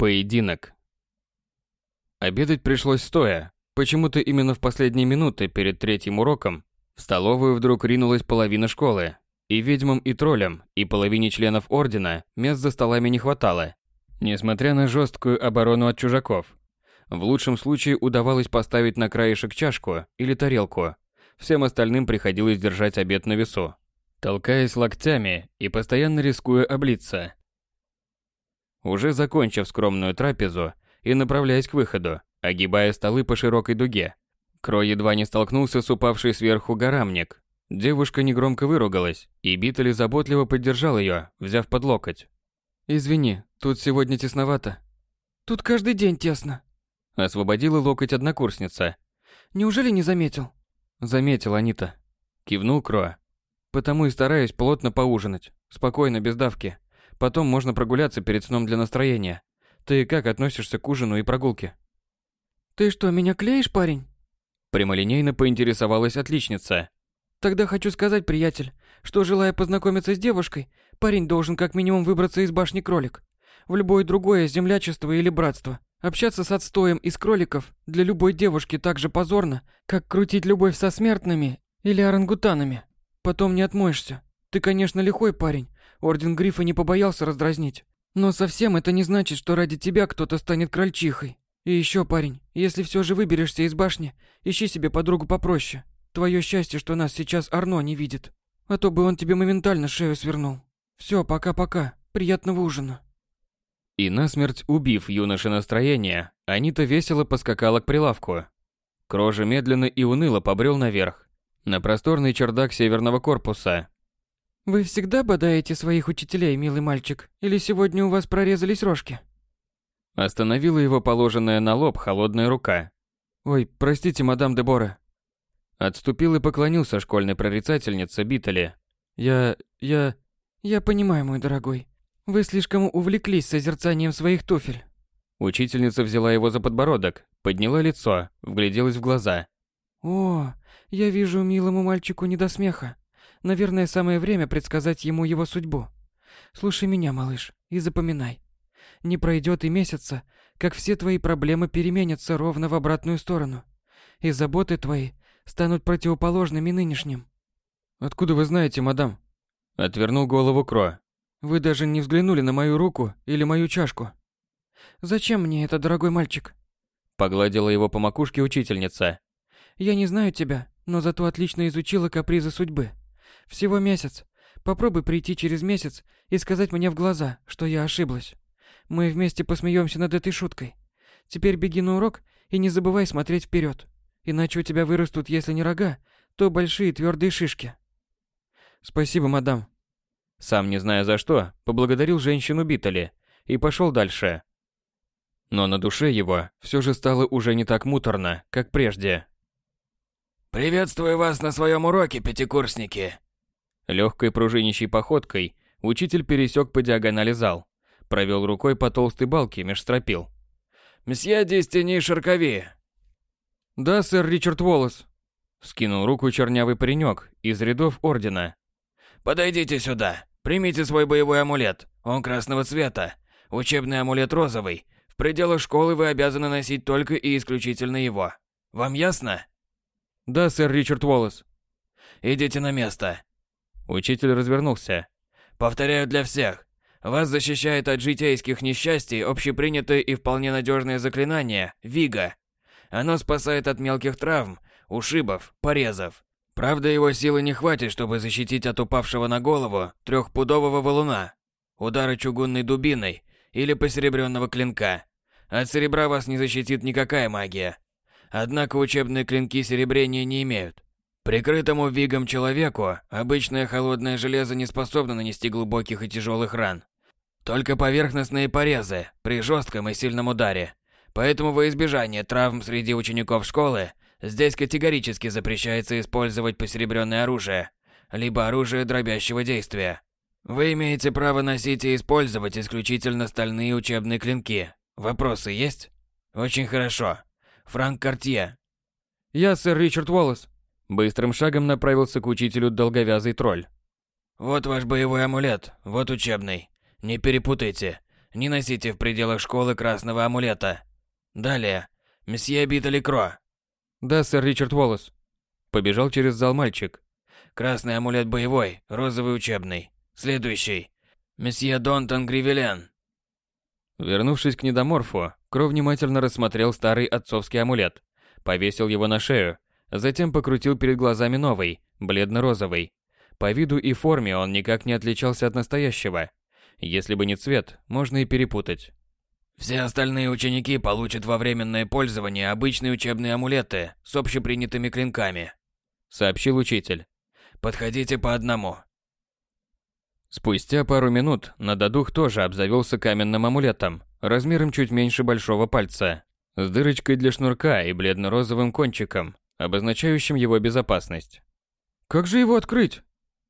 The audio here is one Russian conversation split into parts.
Поединок. Обедать пришлось стоя. Почему-то именно в последние минуты перед третьим уроком в столовую вдруг ринулась половина школы. И ведьмам, и троллям, и половине членов ордена мест за столами не хватало. Несмотря на жесткую оборону от чужаков. В лучшем случае удавалось поставить на краешек чашку или тарелку. Всем остальным приходилось держать обед на весу, толкаясь локтями и постоянно рискуя облиться. Уже закончив скромную трапезу и направляясь к выходу, огибая столы по широкой дуге, Кро едва не столкнулся с упавшей сверху горамник. Девушка негромко выругалась, и Битали заботливо поддержал ее, взяв под локоть. «Извини, тут сегодня тесновато». «Тут каждый день тесно», — освободила локоть однокурсница. «Неужели не заметил?» «Заметил, Анита». Кивнул Кро. «Потому и стараюсь плотно поужинать, спокойно, без давки. Потом можно прогуляться перед сном для настроения. Ты как относишься к ужину и прогулке?» «Ты что, меня клеишь, парень?» Прямолинейно поинтересовалась отличница. «Тогда хочу сказать, приятель, что, желая познакомиться с девушкой, парень должен как минимум выбраться из башни кролик. В любое другое землячество или братство. Общаться с отстоем из кроликов для любой девушки так же позорно, как крутить любовь со смертными или орангутанами. Потом не отмоешься. Ты, конечно, лихой парень, Орден Грифа не побоялся раздразнить. Но совсем это не значит, что ради тебя кто-то станет крольчихой. И еще, парень, если все же выберешься из башни, ищи себе подругу попроще. Твое счастье, что нас сейчас Арно не видит. А то бы он тебе моментально шею свернул. Все, пока-пока. Приятного ужина. И насмерть убив юноше настроение, Анита весело поскакала к прилавку. Крожа медленно и уныло побрел наверх, на просторный чердак северного корпуса. «Вы всегда бодаете своих учителей, милый мальчик, или сегодня у вас прорезались рожки?» Остановила его положенная на лоб холодная рука. «Ой, простите, мадам Дебора». Отступил и поклонился школьной прорицательнице Биттеле. «Я... я...» «Я понимаю, мой дорогой. Вы слишком увлеклись созерцанием своих туфель». Учительница взяла его за подбородок, подняла лицо, вгляделась в глаза. «О, я вижу милому мальчику не до смеха. Наверное, самое время предсказать ему его судьбу. Слушай меня, малыш, и запоминай. Не пройдет и месяца, как все твои проблемы переменятся ровно в обратную сторону. И заботы твои станут противоположными нынешним. Откуда вы знаете, мадам? Отвернул голову Кро. Вы даже не взглянули на мою руку или мою чашку. Зачем мне это, дорогой мальчик? Погладила его по макушке учительница. Я не знаю тебя, но зато отлично изучила капризы судьбы. Всего месяц. Попробуй прийти через месяц и сказать мне в глаза, что я ошиблась. Мы вместе посмеемся над этой шуткой. Теперь беги на урок и не забывай смотреть вперед, иначе у тебя вырастут, если не рога, то большие твердые шишки. Спасибо, мадам. Сам не зная за что, поблагодарил женщину Биттали и пошел дальше. Но на душе его все же стало уже не так муторно, как прежде. «Приветствую вас на своем уроке, пятикурсники!» Легкой пружинищей походкой учитель пересек по диагонали зал, провел рукой по толстой балке меж стропил. «Мсье Дестини Шаркови!» «Да, сэр Ричард Уоллес!» Скинул руку чернявый паренек из рядов ордена. «Подойдите сюда. Примите свой боевой амулет. Он красного цвета. Учебный амулет розовый. В пределах школы вы обязаны носить только и исключительно его. Вам ясно?» «Да, сэр Ричард Уоллес». «Идите на место». Учитель развернулся. «Повторяю для всех. Вас защищает от житейских несчастий общепринятое и вполне надежное заклинание Вига. Оно спасает от мелких травм, ушибов, порезов. Правда, его силы не хватит, чтобы защитить от упавшего на голову трехпудового валуна, удара чугунной дубиной или посеребренного клинка. От серебра вас не защитит никакая магия. Однако учебные клинки серебрения не имеют. Прикрытому вигом человеку обычное холодное железо не способно нанести глубоких и тяжелых ран. Только поверхностные порезы при жестком и сильном ударе. Поэтому во избежание травм среди учеников школы здесь категорически запрещается использовать посеребренное оружие, либо оружие дробящего действия. Вы имеете право носить и использовать исключительно стальные учебные клинки. Вопросы есть? Очень хорошо. Франк Картье. Я сэр Ричард Уоллес. Быстрым шагом направился к учителю долговязый тролль. Вот ваш боевой амулет, вот учебный. Не перепутайте. Не носите в пределах школы красного амулета. Далее. Месье Битали Кро. Да, сэр Ричард Уоллес. Побежал через зал мальчик. Красный амулет боевой, розовый учебный. Следующий. Месье Донтон Гривелен. Вернувшись к недоморфу, Кро внимательно рассмотрел старый отцовский амулет, повесил его на шею, затем покрутил перед глазами новый, бледно-розовый. По виду и форме он никак не отличался от настоящего. Если бы не цвет, можно и перепутать. Все остальные ученики получат во временное пользование обычные учебные амулеты с общепринятыми клинками, сообщил учитель. Подходите по одному. Спустя пару минут Нададух тоже обзавелся каменным амулетом, размером чуть меньше большого пальца, с дырочкой для шнурка и бледно-розовым кончиком, обозначающим его безопасность. «Как же его открыть?»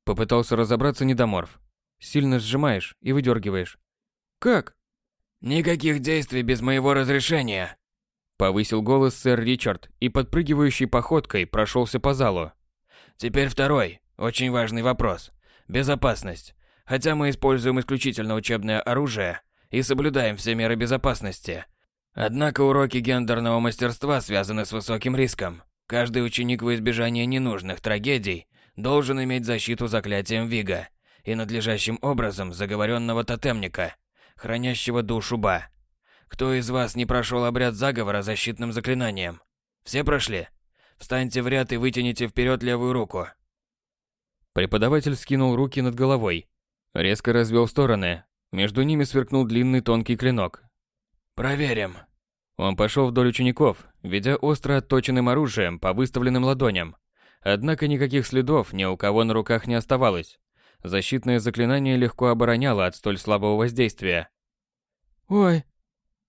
Попытался разобраться недоморф. Сильно сжимаешь и выдергиваешь. «Как?» «Никаких действий без моего разрешения!» Повысил голос сэр Ричард и подпрыгивающей походкой прошелся по залу. «Теперь второй, очень важный вопрос. Безопасность. Хотя мы используем исключительно учебное оружие и соблюдаем все меры безопасности. Однако уроки гендерного мастерства связаны с высоким риском. Каждый ученик во избежание ненужных трагедий должен иметь защиту заклятием Вига и надлежащим образом заговоренного тотемника, хранящего душу Ба. Кто из вас не прошел обряд заговора защитным заклинанием? Все прошли? Встаньте в ряд и вытяните вперед левую руку. Преподаватель скинул руки над головой, резко развел стороны. Между ними сверкнул длинный тонкий клинок. Проверим. Он пошел вдоль учеников, ведя остро отточенным оружием по выставленным ладоням. Однако никаких следов ни у кого на руках не оставалось. Защитное заклинание легко обороняло от столь слабого воздействия. «Ой!»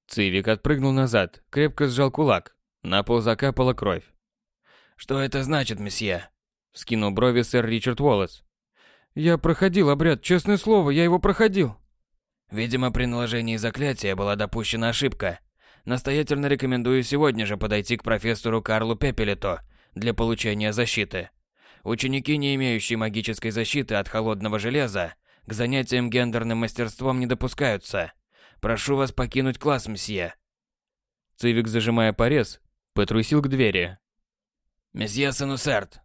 Цивик отпрыгнул назад, крепко сжал кулак. На пол закапала кровь. «Что это значит, месье?» Скинул брови сэр Ричард Уоллес. «Я проходил обряд, честное слово, я его проходил». Видимо, при наложении заклятия была допущена ошибка. Настоятельно рекомендую сегодня же подойти к профессору Карлу Пепелето для получения защиты. Ученики, не имеющие магической защиты от холодного железа, к занятиям гендерным мастерством не допускаются. Прошу вас покинуть класс, мсье. Цивик, зажимая порез, потрусил к двери. Месье Сенусерт.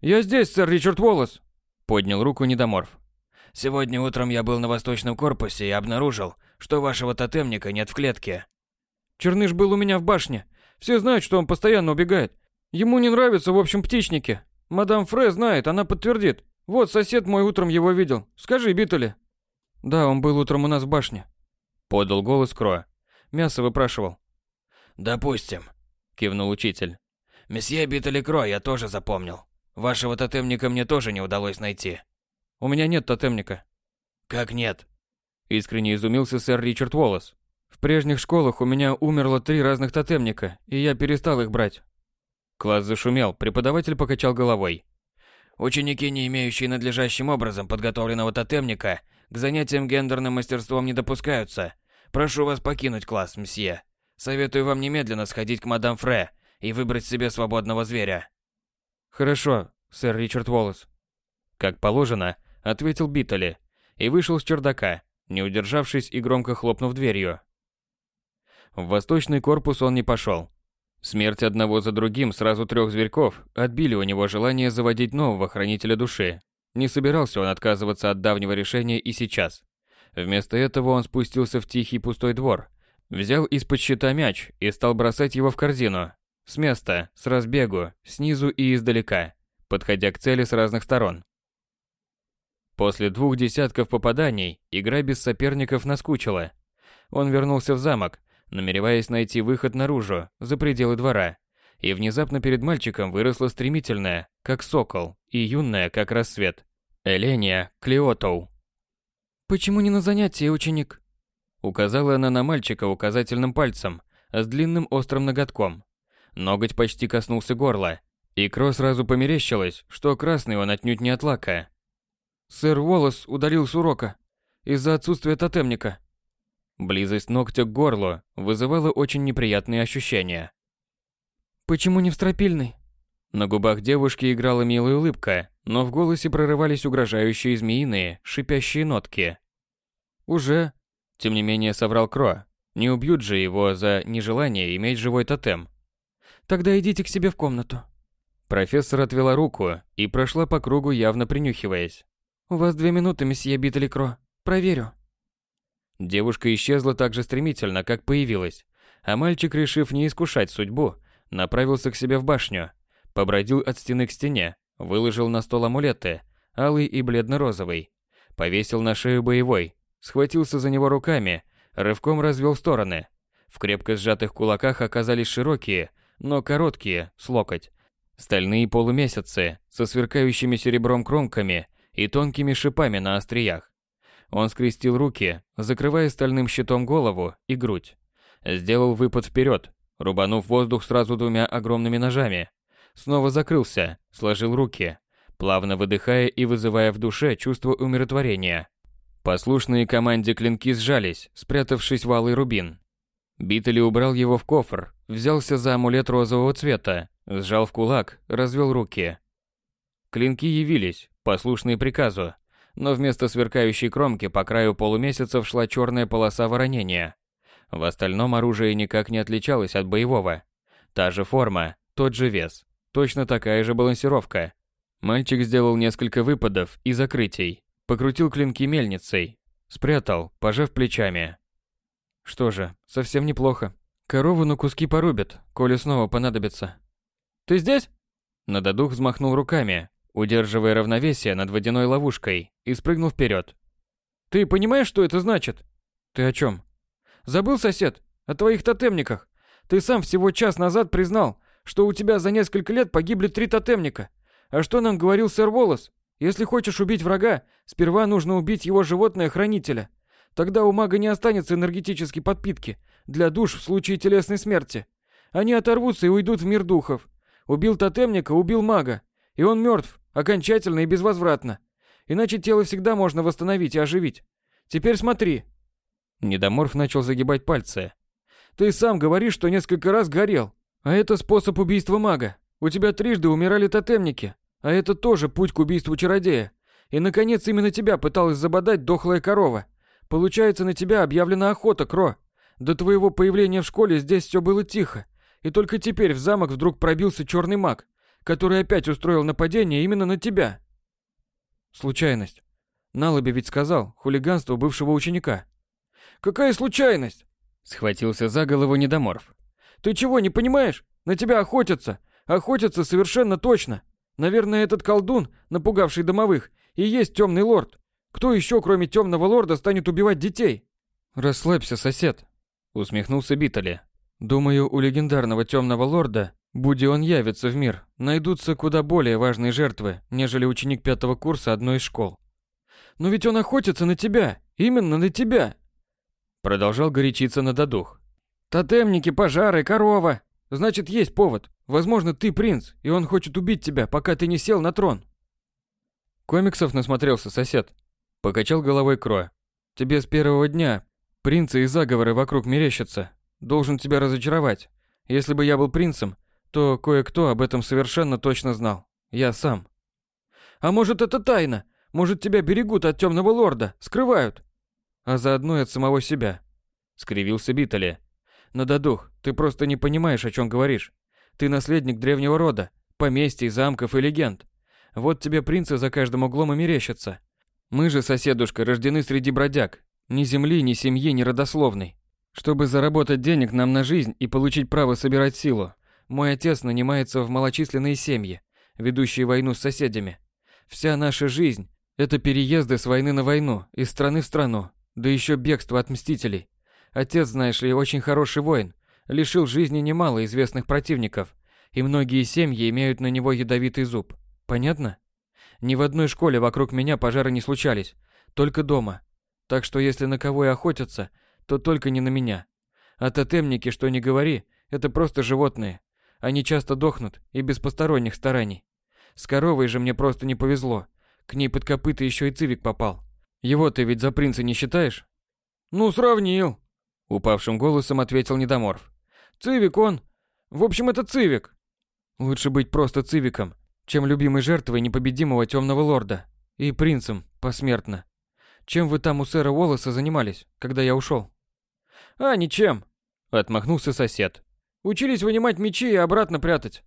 Я здесь, сэр Ричард Уоллес. Поднял руку недоморф. Сегодня утром я был на восточном корпусе и обнаружил, что вашего тотемника нет в клетке. Черныш был у меня в башне. Все знают, что он постоянно убегает. Ему не нравится в общем птичники. Мадам Фре знает, она подтвердит. Вот сосед мой утром его видел. Скажи, Битали. Да, он был утром у нас в башне. Подал голос Кро. Мясо выпрашивал. Допустим, кивнул учитель. Месье Битали Кро я тоже запомнил. Вашего тотемника мне тоже не удалось найти. У меня нет тотемника. Как нет? Искренне изумился сэр Ричард Уоллес. В прежних школах у меня умерло три разных тотемника, и я перестал их брать. Класс зашумел, преподаватель покачал головой. Ученики, не имеющие надлежащим образом подготовленного тотемника, к занятиям гендерным мастерством не допускаются. Прошу вас покинуть класс, мсье. Советую вам немедленно сходить к мадам Фре и выбрать себе свободного зверя. Хорошо, сэр Ричард Уоллес. Как положено, ответил Биттели и вышел с чердака, не удержавшись и громко хлопнув дверью. В восточный корпус он не пошел, Смерть одного за другим сразу трех зверьков отбили у него желание заводить нового хранителя души. Не собирался он отказываться от давнего решения и сейчас. Вместо этого он спустился в тихий пустой двор, взял из-под щита мяч и стал бросать его в корзину. С места, с разбегу, снизу и издалека, подходя к цели с разных сторон. После двух десятков попаданий игра без соперников наскучила. Он вернулся в замок, намереваясь найти выход наружу, за пределы двора. И внезапно перед мальчиком выросла стремительная, как сокол, и юная, как рассвет. Эления Клеотоу. «Почему не на занятии, ученик?» Указала она на мальчика указательным пальцем, с длинным острым ноготком. Ноготь почти коснулся горла, и Кро сразу померещилось, что красный он отнюдь не от лака. «Сэр Уоллес удалил с урока. Из-за отсутствия тотемника», Близость ногтя к горлу вызывала очень неприятные ощущения. «Почему не в стропильной?» На губах девушки играла милая улыбка, но в голосе прорывались угрожающие змеиные, шипящие нотки. «Уже?» Тем не менее соврал Кро. Не убьют же его за нежелание иметь живой тотем. Тогда идите к себе в комнату. Профессор отвела руку и прошла по кругу, явно принюхиваясь. У вас две минуты, месье Биттеликро. Проверю. Девушка исчезла так же стремительно, как появилась, а мальчик, решив не искушать судьбу, направился к себе в башню, побродил от стены к стене, выложил на стол амулеты, алый и бледно-розовый, повесил на шею боевой, схватился за него руками, рывком развел стороны. В крепко сжатых кулаках оказались широкие, но короткие, с локоть, стальные полумесяцы со сверкающими серебром кромками и тонкими шипами на остриях. Он скрестил руки, закрывая стальным щитом голову и грудь. Сделал выпад вперед, рубанув воздух сразу двумя огромными ножами. Снова закрылся, сложил руки, плавно выдыхая и вызывая в душе чувство умиротворения. Послушные команде клинки сжались, спрятавшись в алый рубин. Битали убрал его в кофр, взялся за амулет розового цвета, сжал в кулак, развел руки. Клинки явились, послушные приказу, но вместо сверкающей кромки по краю полумесяцев шла черная полоса воронения. В остальном оружие никак не отличалось от боевого. Та же форма, тот же вес, точно такая же балансировка. Мальчик сделал несколько выпадов и закрытий, покрутил клинки мельницей, спрятал, пожав плечами. Что же, совсем неплохо. Корову на куски порубят, коли снова понадобится. «Ты здесь?» Нададух взмахнул руками, удерживая равновесие над водяной ловушкой, и спрыгнул вперед. «Ты понимаешь, что это значит?» «Ты о чем? «Забыл, сосед? О твоих тотемниках. Ты сам всего час назад признал, что у тебя за несколько лет погибли три тотемника. А что нам говорил сэр Волос? Если хочешь убить врага, сперва нужно убить его животное-хранителя. Тогда у мага не останется энергетической подпитки для душ в случае телесной смерти. Они оторвутся и уйдут в мир духов. Убил тотемника, убил мага. И он мертв, окончательно и безвозвратно. Иначе тело всегда можно восстановить и оживить. Теперь смотри. Недоморф начал загибать пальцы. Ты сам говоришь, что несколько раз горел. А это способ убийства мага. У тебя трижды умирали тотемники. А это тоже путь к убийству чародея. И, наконец, именно тебя пыталась забодать дохлая корова. Получается, на тебя объявлена охота, Кро. До твоего появления в школе здесь все было тихо. И только теперь в замок вдруг пробился черный маг, который опять устроил нападение именно на тебя. Случайность. Налоби ведь сказал, хулиганство бывшего ученика. Какая случайность? Схватился за голову недоморф. Ты чего, не понимаешь? На тебя охотятся. Охотятся совершенно точно. Наверное, этот колдун, напугавший домовых, и есть темный лорд. Кто еще, кроме темного лорда, станет убивать детей? Расслабься, сосед. Усмехнулся Битали. Думаю, у легендарного темного лорда, будь он явится в мир, найдутся куда более важные жертвы, нежели ученик пятого курса одной из школ. Но ведь он охотится на тебя, именно на тебя. Продолжал горячиться на додух. Тотемники, пожары, корова. Значит, есть повод. Возможно, ты принц, и он хочет убить тебя, пока ты не сел на трон. Комиксов насмотрелся сосед. Покачал головой Кро. Тебе с первого дня принцы и заговоры вокруг мерещатся. Должен тебя разочаровать. Если бы я был принцем, то кое-кто об этом совершенно точно знал. Я сам. А может, это тайна? Может, тебя берегут от темного лорда, скрывают? А заодно и от самого себя. Скривился Битали. Нададух, ты просто не понимаешь, о чем говоришь. Ты наследник древнего рода, поместий, замков и легенд. Вот тебе принцы за каждым углом и мерещатся. Мы же, соседушка, рождены среди бродяг. Ни земли, ни семьи, ни родословной. Чтобы заработать денег нам на жизнь и получить право собирать силу, мой отец нанимается в малочисленные семьи, ведущие войну с соседями. Вся наша жизнь – это переезды с войны на войну, из страны в страну, да еще бегство от мстителей. Отец, знаешь ли, очень хороший воин, лишил жизни немало известных противников, и многие семьи имеют на него ядовитый зуб. Понятно? Ни в одной школе вокруг меня пожары не случались, только дома. Так что если на кого и охотятся, то только не на меня. А тотемники, что не говори, это просто животные. Они часто дохнут и без посторонних стараний. С коровой же мне просто не повезло. К ней под копыта еще и цивик попал. Его ты ведь за принца не считаешь? Ну, сравнил. Упавшим голосом ответил Недоморф. Цивик он. В общем, это Цивик. Лучше быть просто Цивиком, чем любимой жертвой непобедимого темного лорда. И принцем, посмертно. чем вы там у сэра Уоллеса занимались, когда я ушел? А, ничем, отмахнулся сосед. Учились вынимать мечи и обратно прятать.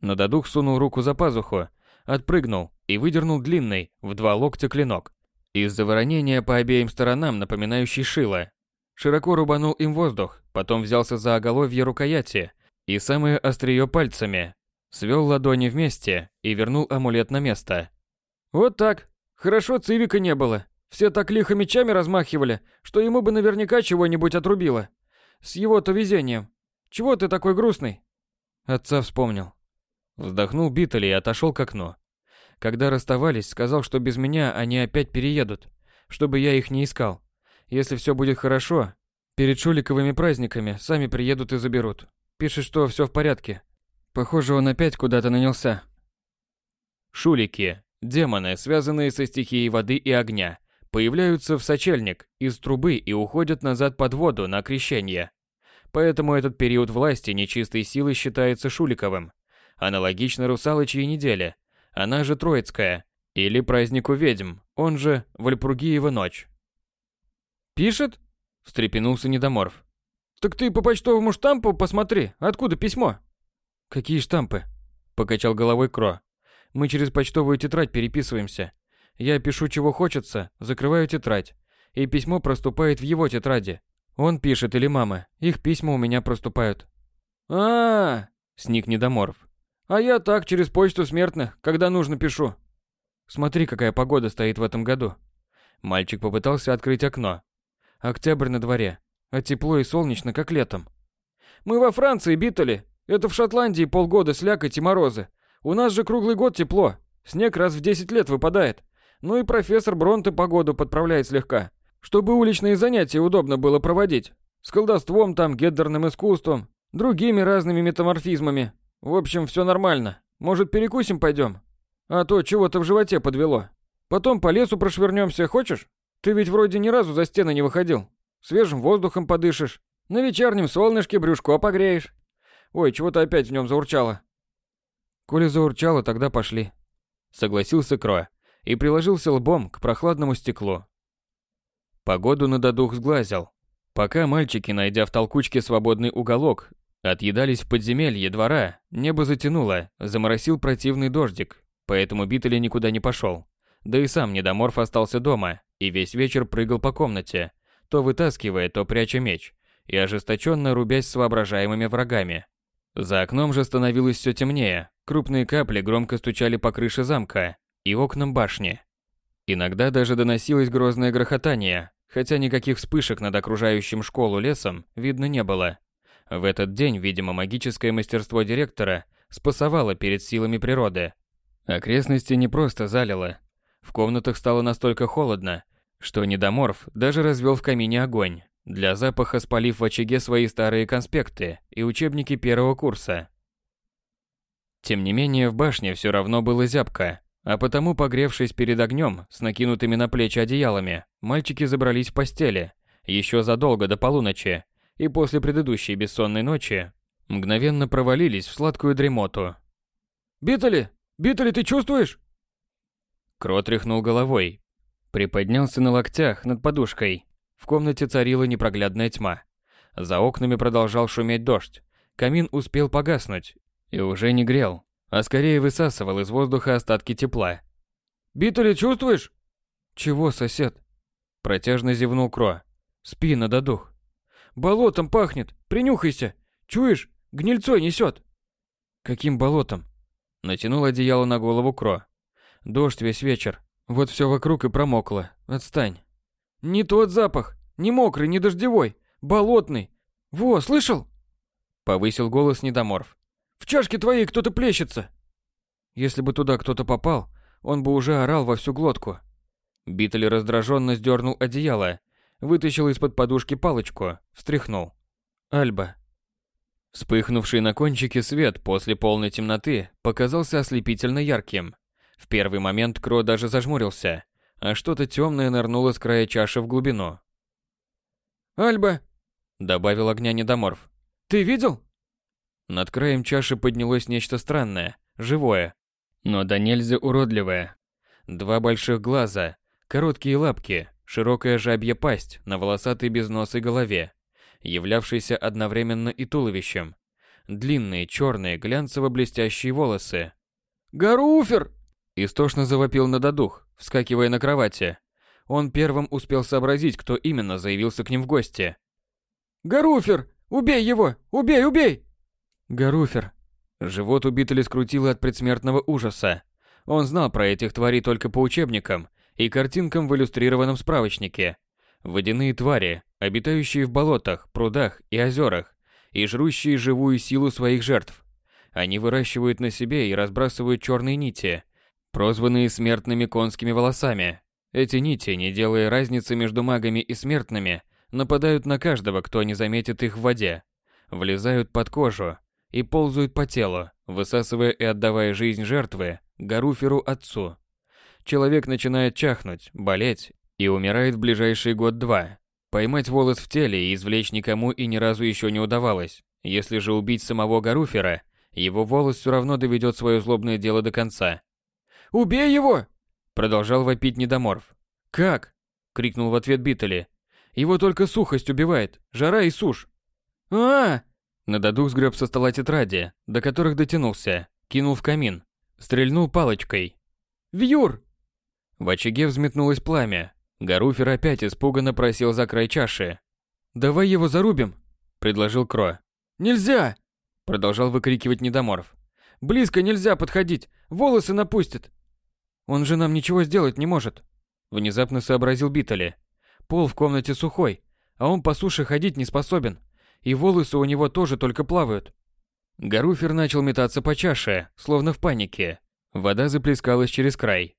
Но Дадух сунул руку за пазуху, отпрыгнул и выдернул длинный, в два локтя клинок. Из-за воронения по обеим сторонам, напоминающий шило. Широко рубанул им воздух, потом взялся за оголовье рукояти и самое острие пальцами, свел ладони вместе и вернул амулет на место. Вот так. Хорошо цивика не было. Все так лихо мечами размахивали, что ему бы наверняка чего-нибудь отрубило. С его-то везением. Чего ты такой грустный? Отца вспомнил. Вздохнул Биттель и отошел к окну. Когда расставались, сказал, что без меня они опять переедут, чтобы я их не искал. Если все будет хорошо, перед шуликовыми праздниками сами приедут и заберут. Пишет, что все в порядке. Похоже, он опять куда-то нанялся. Шулики, демоны, связанные со стихией воды и огня, появляются в сочельник из трубы и уходят назад под воду на крещение. Поэтому этот период власти нечистой силы считается шуликовым. Аналогично русалочьей неделе, она же Троицкая, или празднику ведьм, он же Вальпургиева ночь. «Пишет?» – встрепенулся Недоморф. «Так ты по почтовому штампу посмотри, откуда письмо?» «Какие штампы?» – покачал головой Кро. «Мы через почтовую тетрадь переписываемся. Я пишу, чего хочется, закрываю тетрадь, и письмо проступает в его тетради. Он пишет или мама, их письма у меня проступают». «А-а-а!» – сник Недоморф. А я так, через почту смертных, когда нужно, пишу. Смотри, какая погода стоит в этом году. Мальчик попытался открыть окно. Октябрь на дворе, а тепло и солнечно, как летом. Мы во Франции, Биттели. Это в Шотландии полгода слякоть и морозы. У нас же круглый год тепло. Снег раз в 10 лет выпадает. Ну и профессор Бронте погоду подправляет слегка, чтобы уличные занятия удобно было проводить. С колдовством там, гендерным искусством, другими разными метаморфизмами. В общем, все нормально. Может, перекусим пойдем? А то чего-то в животе подвело. Потом по лесу прошвырнемся, хочешь? Ты ведь вроде ни разу за стены не выходил. Свежим воздухом подышишь. На вечернем солнышке брюшко погреешь. Ой, чего-то опять в нем заурчало. Коли заурчало, тогда пошли. Согласился Кро и приложился лбом к прохладному стеклу. Погоду на додух сглазил. Пока мальчики, найдя в толкучке свободный уголок, Отъедались в подземелье двора, небо затянуло, заморосил противный дождик, поэтому Биттель никуда не пошел. Да и сам недоморф остался дома и весь вечер прыгал по комнате, то вытаскивая, то пряча меч, и ожесточенно рубясь с воображаемыми врагами. За окном же становилось все темнее, крупные капли громко стучали по крыше замка и окнам башни. Иногда даже доносилось грозное грохотание, хотя никаких вспышек над окружающим школу лесом видно не было. В этот день, видимо, магическое мастерство директора спасовало перед силами природы. Окрестности не просто залило. В комнатах стало настолько холодно, что недоморф даже развел в камине огонь, для запаха спалив в очаге свои старые конспекты и учебники первого курса. Тем не менее, в башне все равно было зябко, а потому, погревшись перед огнем с накинутыми на плечи одеялами, мальчики забрались в постели еще задолго до полуночи и после предыдущей бессонной ночи мгновенно провалились в сладкую дремоту. «Биттели! Биттели, ты чувствуешь?» Крот тряхнул головой, приподнялся на локтях над подушкой. В комнате царила непроглядная тьма. За окнами продолжал шуметь дождь. Камин успел погаснуть и уже не грел, а скорее высасывал из воздуха остатки тепла. «Биттели, чувствуешь?» «Чего, сосед?» Протяжно зевнул Кро. «Спи, надо дух». Болотом пахнет. Принюхайся. Чуешь? Гнильцой несет. Каким болотом? Натянул одеяло на голову Кро. Дождь весь вечер. Вот все вокруг и промокло. Отстань. Не тот запах. Не мокрый, не дождевой. Болотный. Во, слышал? Повысил голос недоморф. В чашке твоей кто-то плещется. Если бы туда кто-то попал, он бы уже орал во всю глотку. Биттель раздраженно сдернул одеяло вытащил из-под подушки палочку, встряхнул. Альба. Вспыхнувший на кончике свет после полной темноты показался ослепительно ярким. В первый момент Кро даже зажмурился, а что-то темное нырнуло с края чаши в глубину. «Альба!» — добавил огня недоморф. «Ты видел?» Над краем чаши поднялось нечто странное, живое, но до нельзя уродливое. Два больших глаза, Короткие лапки, широкая жабья пасть на волосатой безносой голове, являвшейся одновременно и туловищем. Длинные черные глянцево-блестящие волосы. «Гаруфер!» Истошно завопил Нададух, вскакивая на кровати. Он первым успел сообразить, кто именно заявился к ним в гости. «Гаруфер! Убей его! Убей, убей!» «Гаруфер!» Живот убитого скрутило от предсмертного ужаса. Он знал про этих тварей только по учебникам и картинкам в иллюстрированном справочнике. Водяные твари, обитающие в болотах, прудах и озерах, и жрущие живую силу своих жертв. Они выращивают на себе и разбрасывают черные нити, прозванные смертными конскими волосами. Эти нити, не делая разницы между магами и смертными, нападают на каждого, кто не заметит их в воде, влезают под кожу и ползают по телу, высасывая и отдавая жизнь жертвы Гаруферу отцу. Человек начинает чахнуть, болеть и умирает в ближайший год-два. Поймать волос в теле и извлечь никому и ни разу еще не удавалось. Если же убить самого Гаруфера, его волос все равно доведет свое злобное дело до конца. «Убей его!» Продолжал вопить недоморф. «Как?» — крикнул в ответ Биттели. «Его только сухость убивает, жара и сушь». а, -а, -а Нададух сгреб со стола тетради, до которых дотянулся, кинул в камин, стрельнул палочкой. «Вьюр!» В очаге взметнулось пламя. Гаруфер опять испуганно просил за край чаши. «Давай его зарубим», — предложил Кро. «Нельзя!» — продолжал выкрикивать недоморф. «Близко нельзя подходить, волосы напустят!» «Он же нам ничего сделать не может», — внезапно сообразил Битали. «Пол в комнате сухой, а он по суше ходить не способен, и волосы у него тоже только плавают». Гаруфер начал метаться по чаше, словно в панике. Вода заплескалась через край.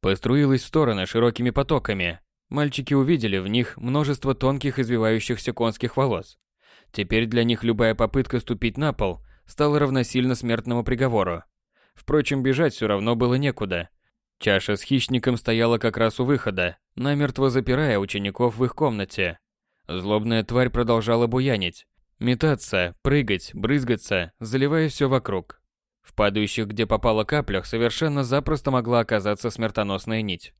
Поструилась в стороны широкими потоками. Мальчики увидели в них множество тонких извивающихся конских волос. Теперь для них любая попытка ступить на пол стала равносильно смертному приговору. Впрочем, бежать все равно было некуда. Чаша с хищником стояла как раз у выхода, намертво запирая учеников в их комнате. Злобная тварь продолжала буянить, метаться, прыгать, брызгаться, заливая все вокруг. В падающих, где попала каплях, совершенно запросто могла оказаться смертоносная нить.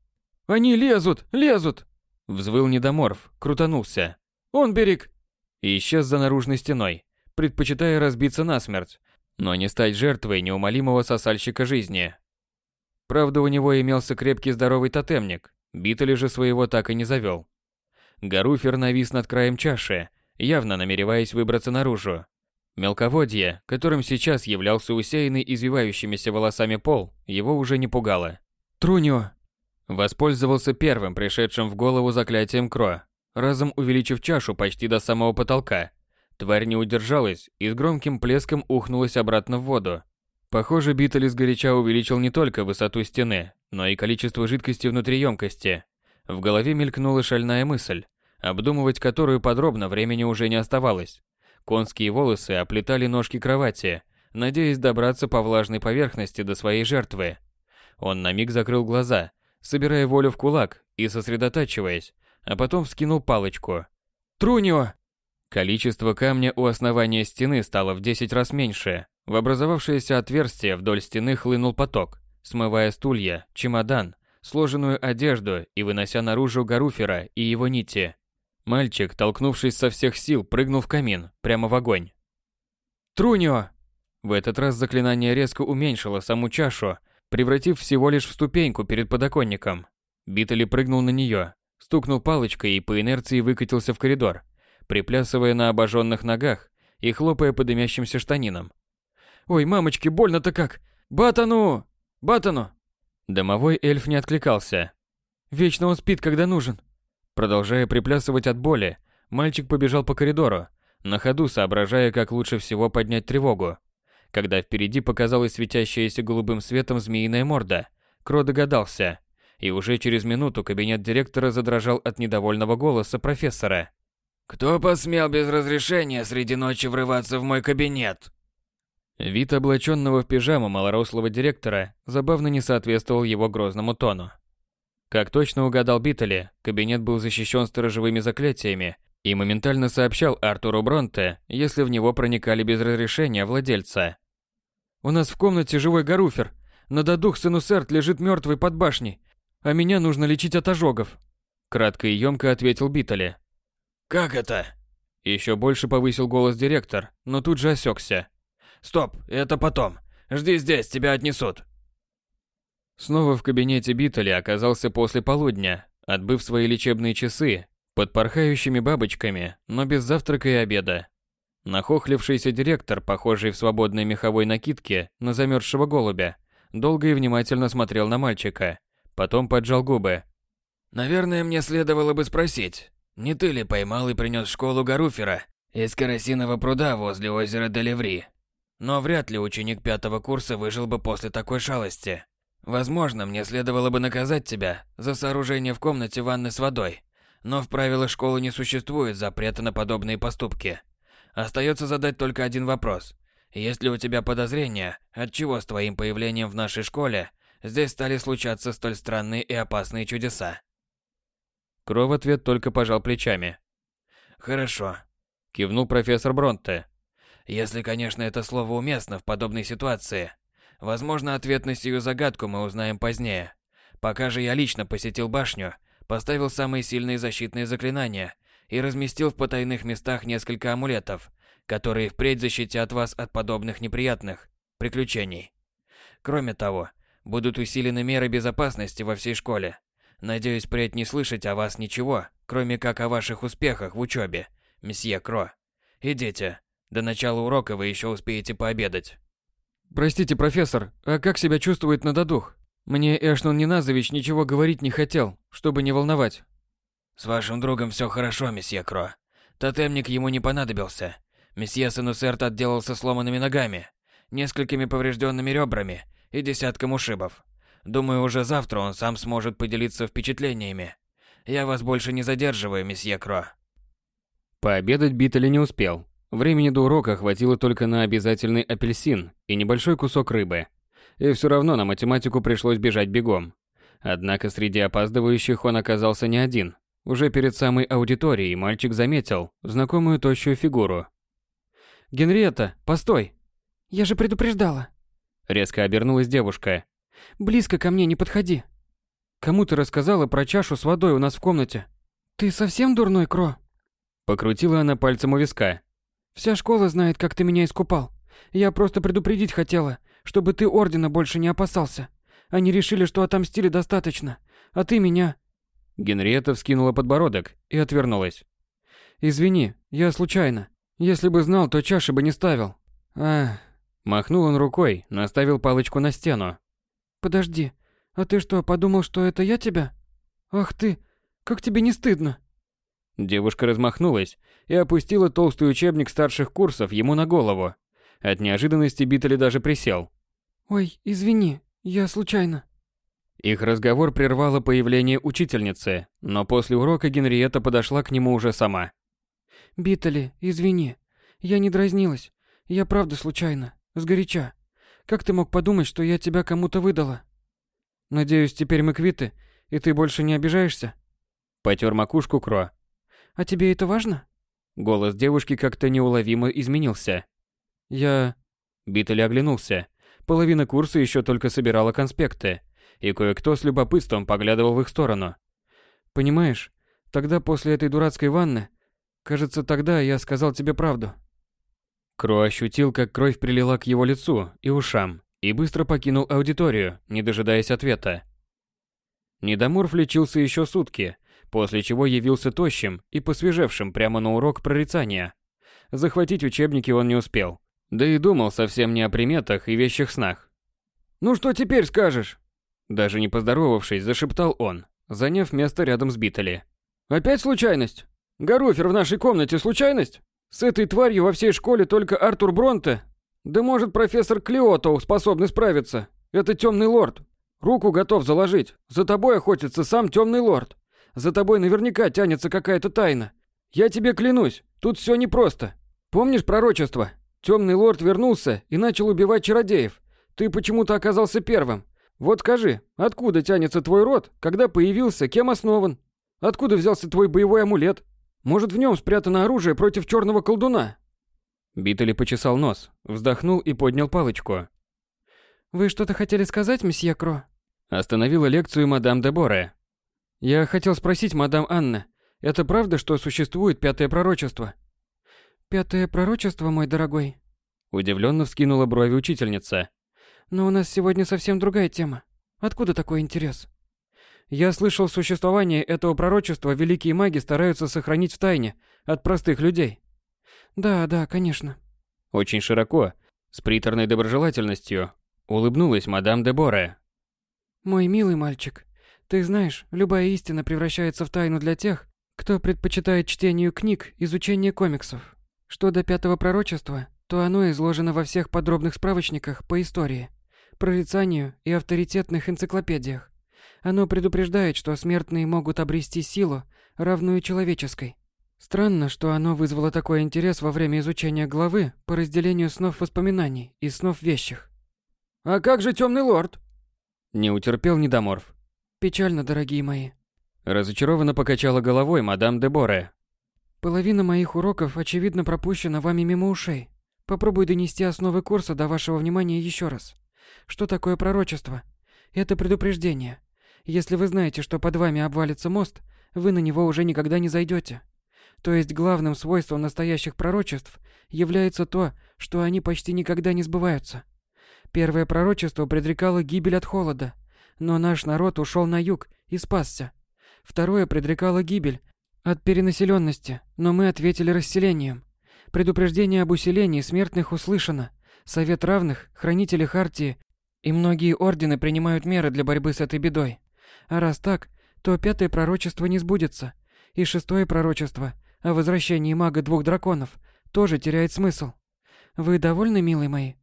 «Они лезут! Лезут!» Взвыл недоморф, крутанулся. «Он берег!» И исчез за наружной стеной, предпочитая разбиться насмерть, но не стать жертвой неумолимого сосальщика жизни. Правда, у него имелся крепкий здоровый тотемник, Битали же своего так и не завел. Гаруфер навис над краем чаши, явно намереваясь выбраться наружу, Мелководье, которым сейчас являлся усеянный извивающимися волосами пол, его уже не пугало. «Трунио!» Воспользовался первым пришедшим в голову заклятием Кро, разом увеличив чашу почти до самого потолка. Тварь не удержалась и с громким плеском ухнулась обратно в воду. Похоже, Биттель горяча увеличил не только высоту стены, но и количество жидкости внутри емкости. В голове мелькнула шальная мысль, обдумывать которую подробно времени уже не оставалось. Конские волосы оплетали ножки кровати, надеясь добраться по влажной поверхности до своей жертвы. Он на миг закрыл глаза, собирая волю в кулак и сосредотачиваясь, а потом вскинул палочку. «Трунио!» Количество камня у основания стены стало в 10 раз меньше. В образовавшееся отверстие вдоль стены хлынул поток, смывая стулья, чемодан, сложенную одежду и вынося наружу Гаруфера и его нити. Мальчик, толкнувшись со всех сил, прыгнул в камин, прямо в огонь. «Трунио!» В этот раз заклинание резко уменьшило саму чашу, превратив всего лишь в ступеньку перед подоконником. Битали прыгнул на нее, стукнул палочкой и по инерции выкатился в коридор, приплясывая на обожженных ногах и хлопая по дымящимся штанинам. «Ой, мамочки, больно-то как! Батану! Батану!» Домовой эльф не откликался. «Вечно он спит, когда нужен!» Продолжая приплясывать от боли, мальчик побежал по коридору, на ходу соображая, как лучше всего поднять тревогу. Когда впереди показалась светящаяся голубым светом змеиная морда, Кро догадался, и уже через минуту кабинет директора задрожал от недовольного голоса профессора. «Кто посмел без разрешения среди ночи врываться в мой кабинет?» Вид облаченного в пижаму малорослого директора забавно не соответствовал его грозному тону. Как точно угадал Биттели, кабинет был защищен сторожевыми заклятиями и моментально сообщал Артуру Бронте, если в него проникали без разрешения владельца. «У нас в комнате живой Гаруфер. Нададух Сенусерт лежит мертвый под башней. а меня нужно лечить от ожогов. Кратко и емко ответил Битали. Как это? Еще больше повысил голос директор, но тут же осекся. Стоп, это потом. Жди здесь, тебя отнесут. Снова в кабинете Битали оказался после полудня, отбыв свои лечебные часы под порхающими бабочками, но без завтрака и обеда. Нахохлившийся директор, похожий в свободной меховой накидке на замерзшего голубя, долго и внимательно смотрел на мальчика, потом поджал губы. «Наверное, мне следовало бы спросить, не ты ли поймал и принес в школу Гаруфера из Карасиного пруда возле озера Делеври? Но вряд ли ученик пятого курса выжил бы после такой шалости. Возможно, мне следовало бы наказать тебя за сооружение в комнате ванны с водой, но в правилах школы не существует запрета на подобные поступки. Остается задать только один вопрос. Есть ли у тебя подозрения, отчего с твоим появлением в нашей школе здесь стали случаться столь странные и опасные чудеса? Кро в ответ только пожал плечами. Хорошо, кивнул профессор Бронте. Если, конечно, это слово уместно в подобной ситуации. Возможно, ответ на сию загадку мы узнаем позднее. Пока же я лично посетил башню, поставил самые сильные защитные заклинания и разместил в потайных местах несколько амулетов, которые впредь защитят вас от подобных неприятных приключений. Кроме того, будут усилены меры безопасности во всей школе. Надеюсь, впредь не слышать о вас ничего, кроме как о ваших успехах в учебе, месье Кро. Идите, до начала урока вы еще успеете пообедать. Простите, профессор, а как себя чувствует Нададух? Мне Эшнон Неназович ничего говорить не хотел, чтобы не волновать. С вашим другом все хорошо, месье Кро. Тотемник ему не понадобился. Месье Сенусерт отделался сломанными ногами, несколькими поврежденными ребрами и десятком ушибов. Думаю, уже завтра он сам сможет поделиться впечатлениями. Я вас больше не задерживаю, месье Кро. Пообедать Биттель не успел. Времени до урока хватило только на обязательный апельсин и небольшой кусок рыбы. И все равно на математику пришлось бежать бегом. Однако среди опаздывающих он оказался не один. Уже перед самой аудиторией мальчик заметил знакомую тощую фигуру. «Генриетта, постой!» «Я же предупреждала!» Резко обернулась девушка. «Близко ко мне не подходи!» «Кому ты рассказала про чашу с водой у нас в комнате?» «Ты совсем дурной, Кро?» Покрутила она пальцем у виска. Вся школа знает, как ты меня искупал. Я просто предупредить хотела, чтобы ты Ордена больше не опасался. Они решили, что отомстили достаточно, а ты меня...» Генриетта вскинула подбородок и отвернулась. «Извини, я случайно. Если бы знал, то чаши бы не ставил. Ах...» Махнул он рукой, наставил палочку на стену. «Подожди, а ты что, подумал, что это я тебя? Ах ты, как тебе не стыдно?» Девушка размахнулась и опустила толстый учебник старших курсов ему на голову. От неожиданности Биттель даже присел. «Ой, извини, я случайно». Их разговор прервало появление учительницы, но после урока Генриетта подошла к нему уже сама. «Биттели, извини, я не дразнилась. Я правда случайно, сгоряча. Как ты мог подумать, что я тебя кому-то выдала?» «Надеюсь, теперь мы квиты, и ты больше не обижаешься?» Потер макушку Кро. А тебе это важно? Голос девушки как-то неуловимо изменился. Я... Биттель оглянулся. Половина курса еще только собирала конспекты, и кое-кто с любопытством поглядывал в их сторону. Понимаешь, тогда после этой дурацкой ванны, кажется, тогда я сказал тебе правду. Кро ощутил, как кровь прилила к его лицу и ушам, и быстро покинул аудиторию, не дожидаясь ответа. Недоморф лечился еще сутки, после чего явился тощим и посвежевшим прямо на урок прорицания. Захватить учебники он не успел, да и думал совсем не о приметах и вещих снах. «Ну что теперь скажешь?» Даже не поздоровавшись, зашептал он, заняв место рядом с Биттели. «Опять случайность? Гаруфер в нашей комнате случайность? С этой тварью во всей школе только Артур Бронте? Да может профессор Клиотоу способный справиться? Это темный лорд. Руку готов заложить. За тобой охотится сам темный лорд. За тобой наверняка тянется какая-то тайна. Я тебе клянусь, тут все непросто. Помнишь пророчество? Темный лорд вернулся и начал убивать чародеев. Ты почему-то оказался первым. Вот скажи, откуда тянется твой род, когда появился, кем основан? Откуда взялся твой боевой амулет? Может, в нем спрятано оружие против черного колдуна? Биттели почесал нос, вздохнул и поднял палочку. «Вы что-то хотели сказать, месье Кро?» Остановила лекцию мадам Деборе. Я хотел спросить, мадам Анна, это правда, что существует пятое пророчество? Пятое пророчество, мой дорогой? Удивленно вскинула брови учительница. Но у нас сегодня совсем другая тема. Откуда такой интерес? Я слышал существование этого пророчества великие маги стараются сохранить в тайне от простых людей. Да, да, конечно. Очень широко, с приторной доброжелательностью, улыбнулась мадам де Боре. Мой милый мальчик, ты знаешь, любая истина превращается в тайну для тех, кто предпочитает чтению книг, изучение комиксов. Что до пятого пророчества, то оно изложено во всех подробных справочниках по истории, прорицанию и авторитетных энциклопедиях. Оно предупреждает, что смертные могут обрести силу, равную человеческой. Странно, что оно вызвало такой интерес во время изучения главы по разделению снов воспоминаний и снов вещих. «А как же темный лорд?» Не утерпел недоморф. «Печально, дорогие мои». Разочарованно покачала головой мадам де Боре. «Половина моих уроков, очевидно, пропущена вами мимо ушей. Попробуй донести основы курса до вашего внимания еще раз. Что такое пророчество? Это предупреждение. Если вы знаете, что под вами обвалится мост, вы на него уже никогда не зайдете. То есть главным свойством настоящих пророчеств является то, что они почти никогда не сбываются. Первое пророчество предрекало гибель от холода, но наш народ ушел на юг и спасся. Второе предрекало гибель от перенаселенности, но мы ответили расселением. Предупреждение об усилении смертных услышано. Совет равных, хранители Хартии и многие ордены принимают меры для борьбы с этой бедой. А раз так, то пятое пророчество не сбудется. И шестое пророчество о возвращении мага двух драконов тоже теряет смысл. Вы довольны, милые мои?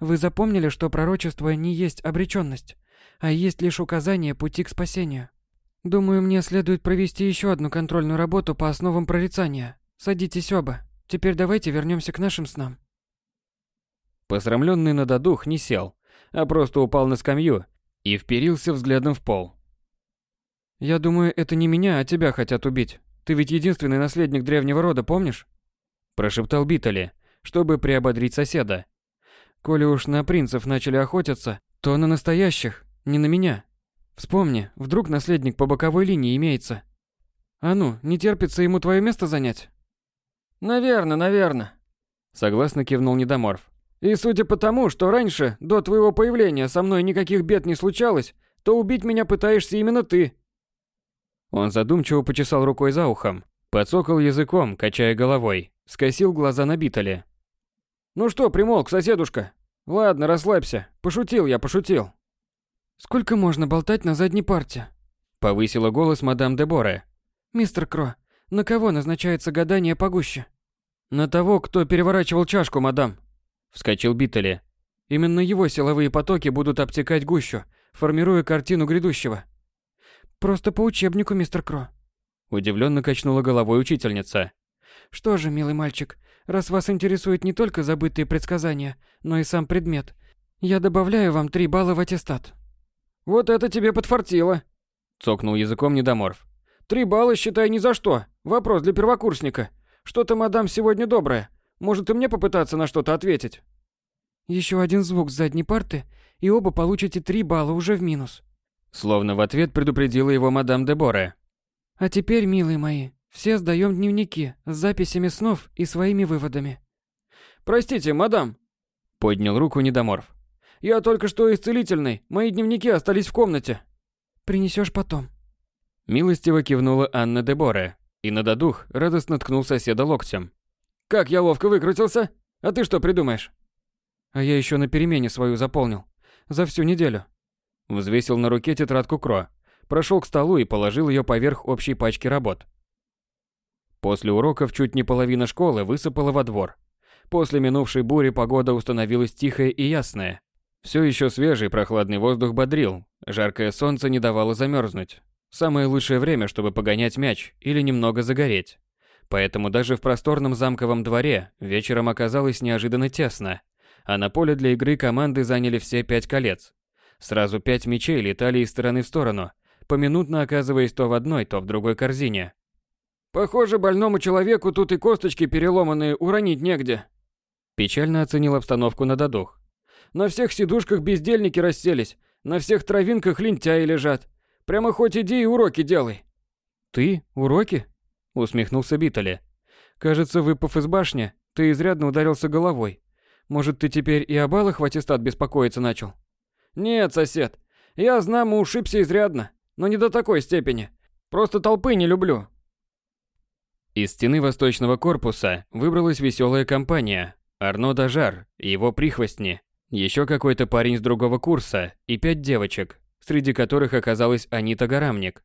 Вы запомнили, что пророчество не есть обречённость, а есть лишь указание пути к спасению. Думаю, мне следует провести еще одну контрольную работу по основам прорицания. Садитесь оба. Теперь давайте вернемся к нашим снам. Посрамленный надодух не сел, а просто упал на скамью и вперился взглядом в пол. Я думаю, это не меня, а тебя хотят убить. Ты ведь единственный наследник древнего рода, помнишь? Прошептал Битали, чтобы приободрить соседа. Коли уж на принцев начали охотиться, то на настоящих, не на меня. Вспомни, вдруг наследник по боковой линии имеется. А ну, не терпится ему твое место занять? Наверно, наверно. Согласно кивнул Недоморф. И судя по тому, что раньше, до твоего появления, со мной никаких бед не случалось, то убить меня пытаешься именно ты. Он задумчиво почесал рукой за ухом, подсокал языком, качая головой, скосил глаза на Битале. «Ну что, примолк, соседушка? Ладно, расслабься. Пошутил я, пошутил». «Сколько можно болтать на задней парте?» Повысила голос мадам Деборе. «Мистер Кро, на кого назначается гадание погуще?» «На того, кто переворачивал чашку, мадам», — вскочил Биттели. «Именно его силовые потоки будут обтекать гущу, формируя картину грядущего». Просто по учебнику, мистер Кро. Удивленно качнула головой учительница. Что же, милый мальчик, раз вас интересуют не только забытые предсказания, но и сам предмет, я добавляю вам три балла в аттестат. Вот это тебе подфартило. Цокнул языком недоморф. Три балла, считай, ни за что. Вопрос для первокурсника. Что-то, мадам, сегодня доброе. Может, и мне попытаться на что-то ответить? Еще один звук с задней парты, и оба получите три балла уже в минус. Словно в ответ предупредила его мадам де Боре. А теперь, милые мои, все сдаем дневники с записями снов и своими выводами. Простите, мадам. Поднял руку недоморф. Я только что исцелительный. Мои дневники остались в комнате. Принесешь потом. Милостиво кивнула Анна де Боре, и на додух радостно ткнул соседа локтем. Как я ловко выкрутился? А ты что придумаешь? А я еще на перемене свою заполнил. За всю неделю. Взвесил на руке тетрадку Кро, прошел к столу и положил ее поверх общей пачки работ. После уроков чуть не половина школы высыпала во двор. После минувшей бури погода установилась тихая и ясная. Все еще свежий прохладный воздух бодрил, жаркое солнце не давало замерзнуть. Самое лучшее время, чтобы погонять мяч или немного загореть. Поэтому даже в просторном замковом дворе вечером оказалось неожиданно тесно, а на поле для игры команды заняли все пять колец. Сразу пять мечей летали из стороны в сторону, поминутно оказываясь то в одной, то в другой корзине. «Похоже, больному человеку тут и косточки переломанные уронить негде», Печально оценил обстановку на додух. «На всех сидушках бездельники расселись, На всех травинках лентяи лежат. Прямо хоть иди и уроки делай. Ты? Уроки? Усмехнулся Битали. Кажется, выпав из башни, ты изрядно ударился головой. Может, ты теперь и о баллах в аттестат беспокоиться начал? Нет, сосед. Я, знамо, ушибся изрядно, но не до такой степени. Просто толпы не люблю. Из стены восточного корпуса выбралась веселая компания. Арно Дажар, его прихвостни, еще какой-то парень с другого курса и пять девочек, среди которых оказалась Анита Гарамник.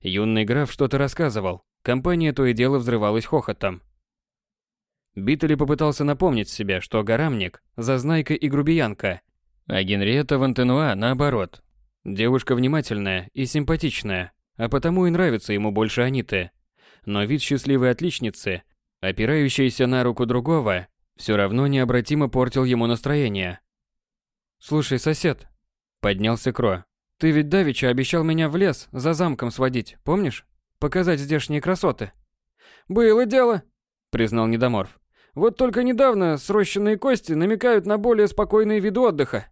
Юный граф что-то рассказывал. Компания то и дело взрывалась хохотом. Биттели попытался напомнить себе, что Гарамник – зазнайка и грубиянка, а Генриетта Вантенуа наоборот. Девушка внимательная и симпатичная, а потому и нравится ему больше Аниты но вид счастливой отличницы, опирающейся на руку другого, все равно необратимо портил ему настроение. «Слушай, сосед», — поднялся Кро, — «ты ведь давеча обещал меня в лес за замком сводить, помнишь? Показать здешние красоты». «Было дело», — признал Недоморф. «Вот только недавно срощенные кости намекают на более спокойные виды отдыха».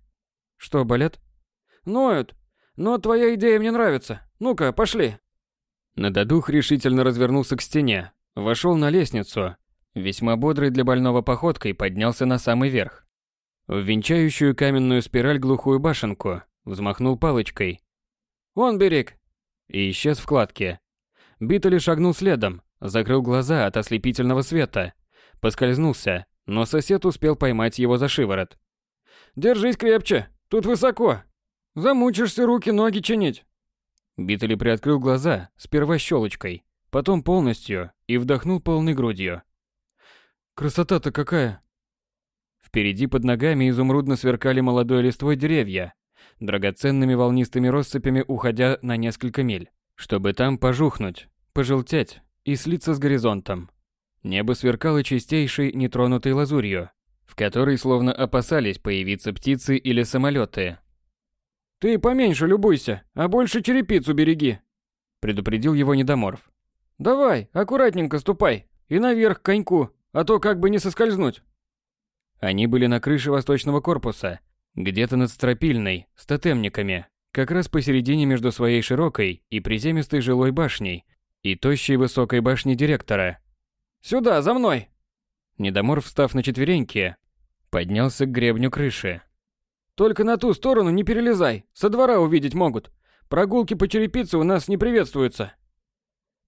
«Что, болят?» «Ноют. Но твоя идея мне нравится. Ну-ка, пошли». Нададух решительно развернулся к стене, вошел на лестницу, весьма бодрый для больного походкой поднялся на самый верх. В венчающую каменную спираль глухую башенку взмахнул палочкой. «Он берег!» И исчез в кладке. Биттель шагнул следом, закрыл глаза от ослепительного света, поскользнулся, но сосед успел поймать его за шиворот. «Держись крепче, тут высоко. Замучишься руки-ноги чинить». Биттели приоткрыл глаза, сперва щелочкой, потом полностью, и вдохнул полной грудью. «Красота-то какая!» Впереди под ногами изумрудно сверкали молодой листвой деревья, драгоценными волнистыми россыпями уходя на несколько миль, чтобы там пожухнуть, пожелтеть и слиться с горизонтом. Небо сверкало чистейшей, нетронутой лазурью, в которой словно опасались появиться птицы или самолеты. «Ты поменьше любуйся, а больше черепицу береги», — предупредил его недоморф. «Давай, аккуратненько ступай и наверх к коньку, а то как бы не соскользнуть». Они были на крыше восточного корпуса, где-то над стропильной, с тотемниками, как раз посередине между своей широкой и приземистой жилой башней и тощей высокой башней директора. «Сюда, за мной!» Недомор, встав на четвереньки, поднялся к гребню крыши. Только на ту сторону не перелезай, со двора увидеть могут. Прогулки по черепице у нас не приветствуются.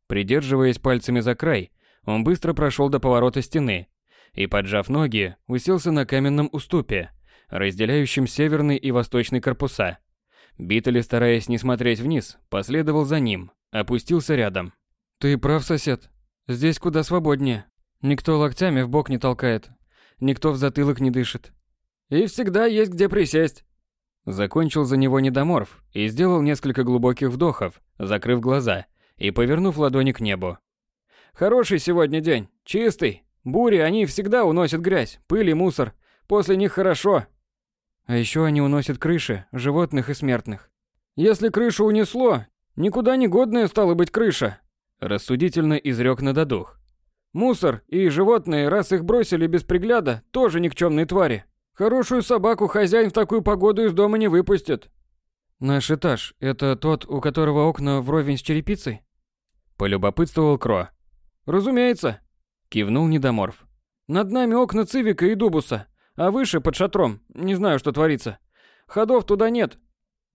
Придерживаясь пальцами за край, он быстро прошел до поворота стены и, поджав ноги, уселся на каменном уступе, разделяющем северный и восточный корпуса. Биттель, стараясь не смотреть вниз, последовал за ним, опустился рядом. «Ты прав, сосед. Здесь куда свободнее. Никто локтями в бок не толкает. Никто в затылок не дышит. И всегда есть где присесть. Закончил за него недоморф и сделал несколько глубоких вдохов, закрыв глаза и повернув ладони к небу. Хороший сегодня день, чистый. Бури, они всегда уносят грязь, пыль и мусор. После них хорошо. А еще они уносят крыши, животных и смертных. Если крышу унесло, никуда не годная стала быть крыша. Рассудительно изрек нададух. Мусор и животные, раз их бросили без пригляда, тоже никчемные твари. Хорошую собаку хозяин в такую погоду из дома не выпустит. Наш этаж – это тот, у которого окна вровень с черепицей? Полюбопытствовал Кро. Разумеется. Кивнул Недоморф. Над нами окна Цивика и Дубуса, а выше, под шатром, не знаю, что творится. Ходов туда нет.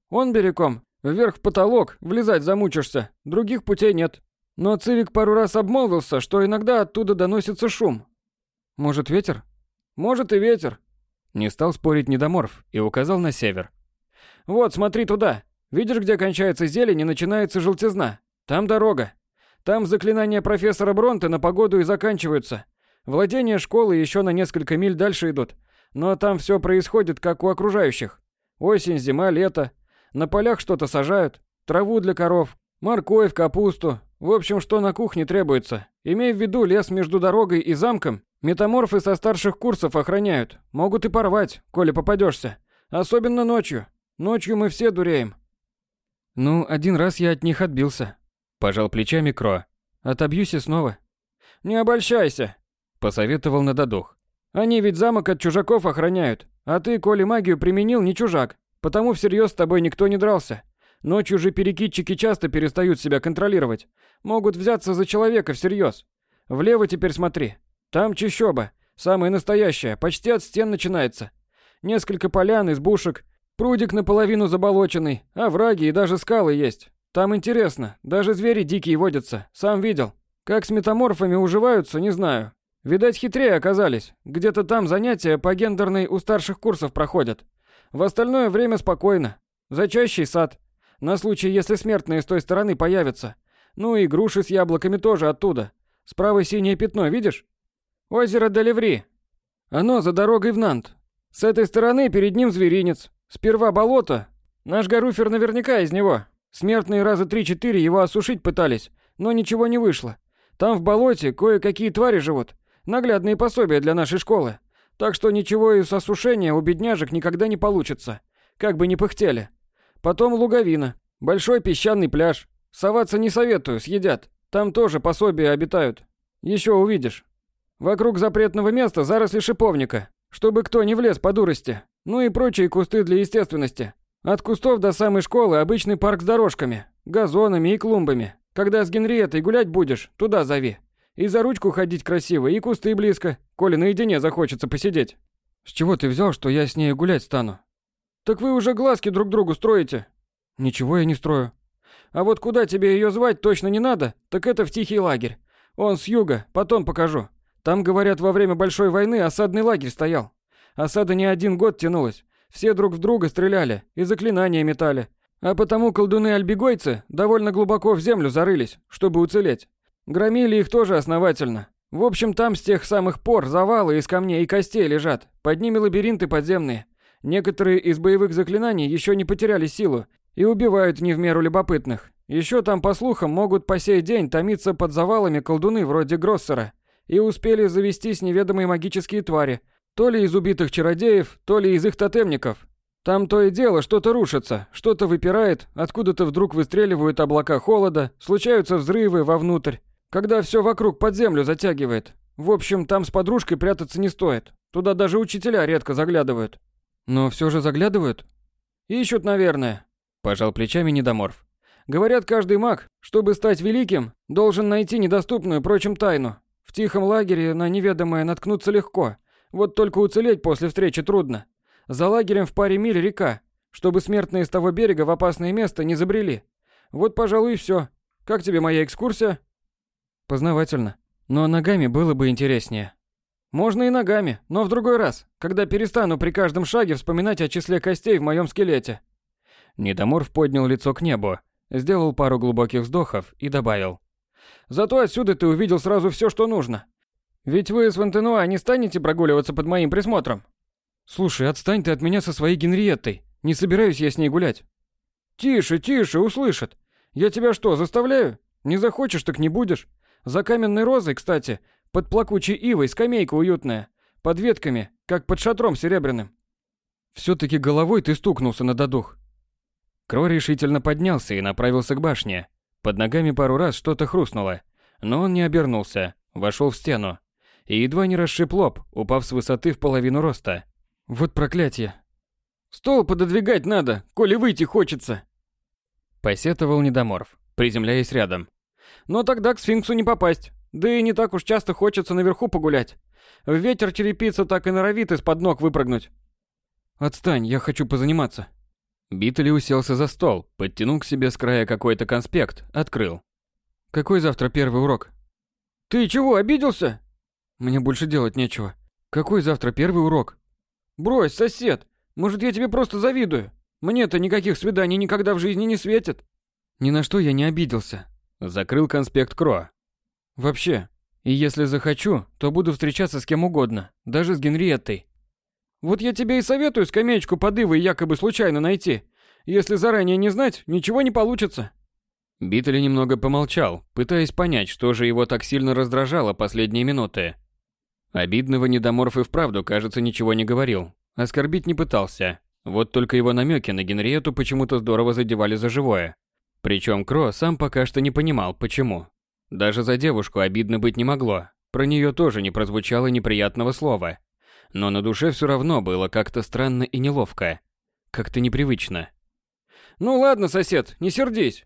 Он берегом, вверх в потолок, влезать замучишься, других путей нет. Но Цивик пару раз обмолвился, что иногда оттуда доносится шум. Может, ветер? Может и ветер. Не стал спорить недоморф и указал на север. «Вот, смотри туда. Видишь, где кончается зелень и начинается желтизна? Там дорога. Там заклинания профессора Бронте на погоду и заканчиваются. Владения школы еще на несколько миль дальше идут. Но там все происходит, как у окружающих. Осень, зима, лето. На полях что-то сажают. Траву для коров, морковь, капусту. В общем, что на кухне требуется. Имей в виду лес между дорогой и замком Метаморфы со старших курсов охраняют. Могут и порвать, коли попадешься. Особенно ночью. Ночью мы все дуреем. Ну, один раз я от них отбился. Пожал плечами Кро. Отобьюсь и снова. Не обольщайся. Посоветовал Нададух. Они ведь замок от чужаков охраняют. А ты, коли магию применил, не чужак. Потому всерьез с тобой никто не дрался. Ночью же перекидчики часто перестают себя контролировать. Могут взяться за человека всерьез. Влево теперь смотри. Там чащоба. Самая настоящая, почти от стен начинается. Несколько полян, избушек, прудик наполовину заболоченный, овраги и даже скалы есть. Там интересно, даже звери дикие водятся, сам видел. Как с метаморфами уживаются, не знаю. Видать, хитрее оказались. Где-то там занятия по гендерной у старших курсов проходят. В остальное время спокойно. Зачащий сад. На случай, если смертные с той стороны появятся. Ну и груши с яблоками тоже оттуда. Справа синее пятно, видишь? Озеро Деливри. Оно за дорогой в Нант. С этой стороны перед ним зверинец. Сперва болото. Наш Гаруфер наверняка из него. Смертные раза три-четыре его осушить пытались, но ничего не вышло. Там в болоте кое-какие твари живут. Наглядные пособия для нашей школы. Так что ничего из осушения у бедняжек никогда не получится. Как бы ни пыхтели. Потом луговина. Большой песчаный пляж. Соваться не советую, съедят. Там тоже пособия обитают. Еще увидишь. Вокруг запретного места заросли шиповника, чтобы кто не влез по дурости. Ну и прочие кусты для естественности. От кустов до самой школы обычный парк с дорожками, газонами и клумбами. Когда с Генриеттой гулять будешь, туда зови. И за ручку ходить красиво, и кусты близко, коли наедине захочется посидеть. С чего ты взял, что я с ней гулять стану? Так вы уже глазки друг другу строите. Ничего я не строю. А вот куда тебе ее звать точно не надо, так это в тихий лагерь. Он с юга, потом покажу. Там, говорят, во время Большой войны осадный лагерь стоял. Осада не один год тянулась. Все друг в друга стреляли и заклинания метали. А потому колдуны-альбегойцы довольно глубоко в землю зарылись, чтобы уцелеть. Громили их тоже основательно. В общем, там с тех самых пор завалы из камней и костей лежат. Под ними лабиринты подземные. Некоторые из боевых заклинаний еще не потеряли силу и убивают не в меру любопытных. Еще там, по слухам, могут по сей день томиться под завалами колдуны вроде Гроссера – и успели завестись неведомые магические твари, то ли из убитых чародеев, то ли из их тотемников. Там то и дело что-то рушится, что-то выпирает, откуда-то вдруг выстреливают облака холода, случаются взрывы вовнутрь, когда все вокруг под землю затягивает. В общем, там с подружкой прятаться не стоит. Туда даже учителя редко заглядывают. Но все же заглядывают? Ищут, наверное. Пожал плечами недоморф. Говорят, каждый маг, чтобы стать великим, должен найти недоступную прочим тайну, в тихом лагере на неведомое наткнуться легко. Вот только уцелеть после встречи трудно. За лагерем в паре миль река, чтобы смертные с того берега в опасное место не забрели. Вот, пожалуй, и все. Как тебе моя экскурсия? Познавательно. Но ногами было бы интереснее. Можно и ногами, но в другой раз, когда перестану при каждом шаге вспоминать о числе костей в моем скелете. Недоморф поднял лицо к небу, сделал пару глубоких вздохов и добавил. Зато отсюда ты увидел сразу все, что нужно. Ведь вы с Вантенуа не станете прогуливаться под моим присмотром. Слушай, отстань ты от меня со своей Генриеттой. Не собираюсь я с ней гулять. Тише, тише, услышат. Я тебя что, заставляю? Не захочешь, так не будешь. За каменной розой, кстати, под плакучей ивой скамейка уютная, под ветками, как под шатром серебряным. Все-таки головой ты стукнулся на додух. Кро решительно поднялся и направился к башне. Под ногами пару раз что-то хрустнуло, но он не обернулся, вошел в стену и едва не расшиб лоб, упав с высоты в половину роста. Вот проклятие. Стол пододвигать надо, коли выйти хочется. Посетовал недоморф, приземляясь рядом. Но тогда к сфинксу не попасть. Да и не так уж часто хочется наверху погулять. В ветер черепица так и норовит из-под ног выпрыгнуть. Отстань, я хочу позаниматься. Битли уселся за стол, подтянул к себе с края какой-то конспект, открыл. «Какой завтра первый урок?» «Ты чего, обиделся?» «Мне больше делать нечего. Какой завтра первый урок?» «Брось, сосед, может я тебе просто завидую? Мне-то никаких свиданий никогда в жизни не светит». «Ни на что я не обиделся». Закрыл конспект Кро. «Вообще, и если захочу, то буду встречаться с кем угодно, даже с Генриеттой. Вот я тебе и советую скамеечку под Ивой якобы случайно найти. Если заранее не знать, ничего не получится. Битли немного помолчал, пытаясь понять, что же его так сильно раздражало последние минуты. Обидного недоморф и вправду, кажется, ничего не говорил. Оскорбить не пытался. Вот только его намеки на Генриету почему-то здорово задевали за живое. Причем Кро сам пока что не понимал, почему. Даже за девушку обидно быть не могло. Про нее тоже не прозвучало неприятного слова но на душе все равно было как-то странно и неловко. Как-то непривычно. «Ну ладно, сосед, не сердись!»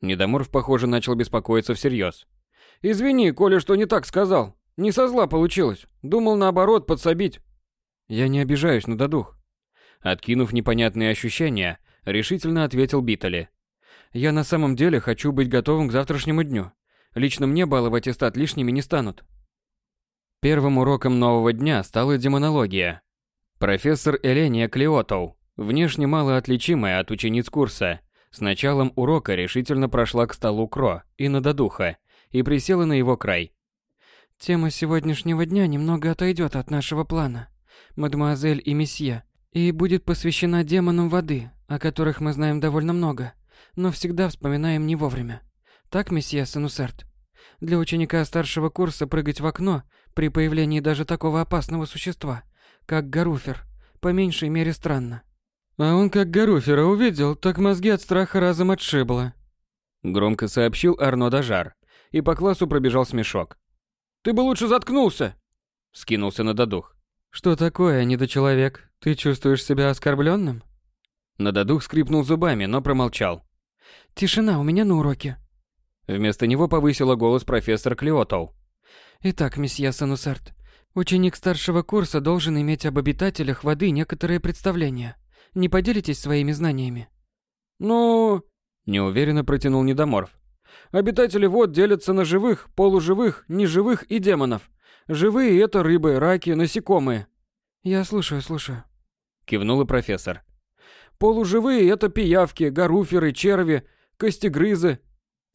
Недоморф, похоже, начал беспокоиться всерьез. «Извини, коли что не так сказал. Не со зла получилось. Думал, наоборот, подсобить». «Я не обижаюсь на додух». Откинув непонятные ощущения, решительно ответил Битали. «Я на самом деле хочу быть готовым к завтрашнему дню. Лично мне баллы аттестат лишними не станут». Первым уроком нового дня стала демонология. Профессор Эления Клеотоу, внешне мало отличимая от учениц курса, с началом урока решительно прошла к столу Кро и Нададуха и присела на его край. Тема сегодняшнего дня немного отойдет от нашего плана, мадемуазель и месье, и будет посвящена демонам воды, о которых мы знаем довольно много, но всегда вспоминаем не вовремя. Так, месье Санусерт? Для ученика старшего курса прыгать в окно при появлении даже такого опасного существа, как Гаруфер, по меньшей мере странно. А он как Гаруфера увидел, так мозги от страха разом отшибло. Громко сообщил Арно Дажар, и по классу пробежал смешок. «Ты бы лучше заткнулся!» Скинулся на додух. «Что такое, недочеловек? Ты чувствуешь себя оскорбленным? Нададух скрипнул зубами, но промолчал. «Тишина у меня на уроке», Вместо него повысила голос профессор Клиотов. Итак, месье Санусарт, ученик старшего курса должен иметь об обитателях воды некоторые представления. Не поделитесь своими знаниями? Ну, неуверенно протянул Недоморф. Обитатели вод делятся на живых, полуживых, неживых и демонов. Живые это рыбы, раки, насекомые. Я слушаю, слушаю. Кивнула профессор. Полуживые это пиявки, гаруферы, черви, костегрызы,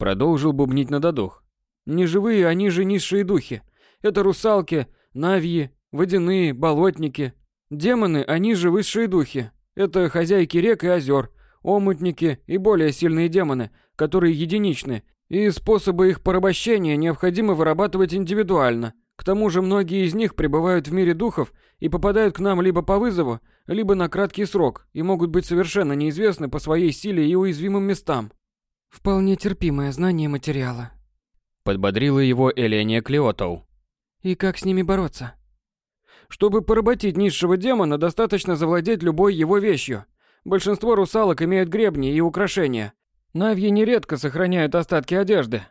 Продолжил бубнить на додух. Неживые, они же низшие духи. Это русалки, навьи, водяные, болотники. Демоны, они же высшие духи. Это хозяйки рек и озер, омутники и более сильные демоны, которые единичны, и способы их порабощения необходимо вырабатывать индивидуально. К тому же многие из них пребывают в мире духов и попадают к нам либо по вызову, либо на краткий срок и могут быть совершенно неизвестны по своей силе и уязвимым местам. Вполне терпимое знание материала. Подбодрила его Эления Клеотоу. И как с ними бороться? Чтобы поработить низшего демона, достаточно завладеть любой его вещью. Большинство русалок имеют гребни и украшения. Навьи нередко сохраняют остатки одежды.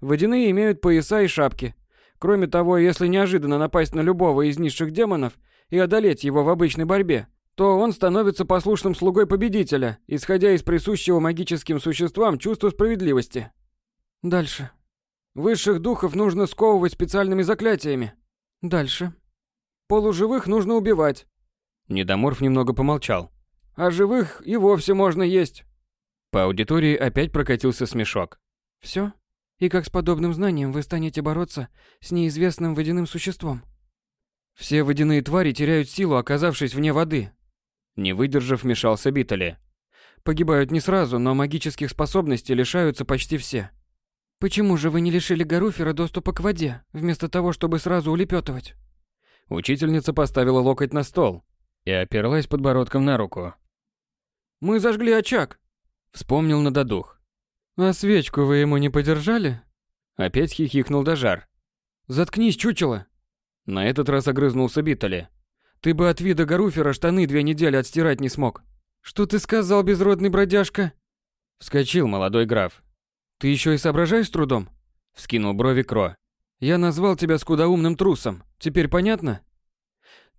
Водяные имеют пояса и шапки. Кроме того, если неожиданно напасть на любого из низших демонов и одолеть его в обычной борьбе, то он становится послушным слугой победителя, исходя из присущего магическим существам чувства справедливости. Дальше. Высших духов нужно сковывать специальными заклятиями. Дальше. Полуживых нужно убивать. Недоморф немного помолчал. А живых и вовсе можно есть. По аудитории опять прокатился смешок. Все? И как с подобным знанием вы станете бороться с неизвестным водяным существом? Все водяные твари теряют силу, оказавшись вне воды, не выдержав, вмешался Битали. Погибают не сразу, но магических способностей лишаются почти все. Почему же вы не лишили Гаруфера доступа к воде, вместо того, чтобы сразу улепетывать? Учительница поставила локоть на стол и оперлась подбородком на руку. «Мы зажгли очаг», — вспомнил на додух. «А свечку вы ему не подержали?» Опять хихикнул Дажар. «Заткнись, чучело!» На этот раз огрызнулся Битали. Ты бы от вида Гаруфера штаны две недели отстирать не смог. Что ты сказал, безродный бродяжка? Вскочил молодой граф. Ты еще и соображаешь с трудом? Вскинул брови Кро. Я назвал тебя скудоумным трусом. Теперь понятно?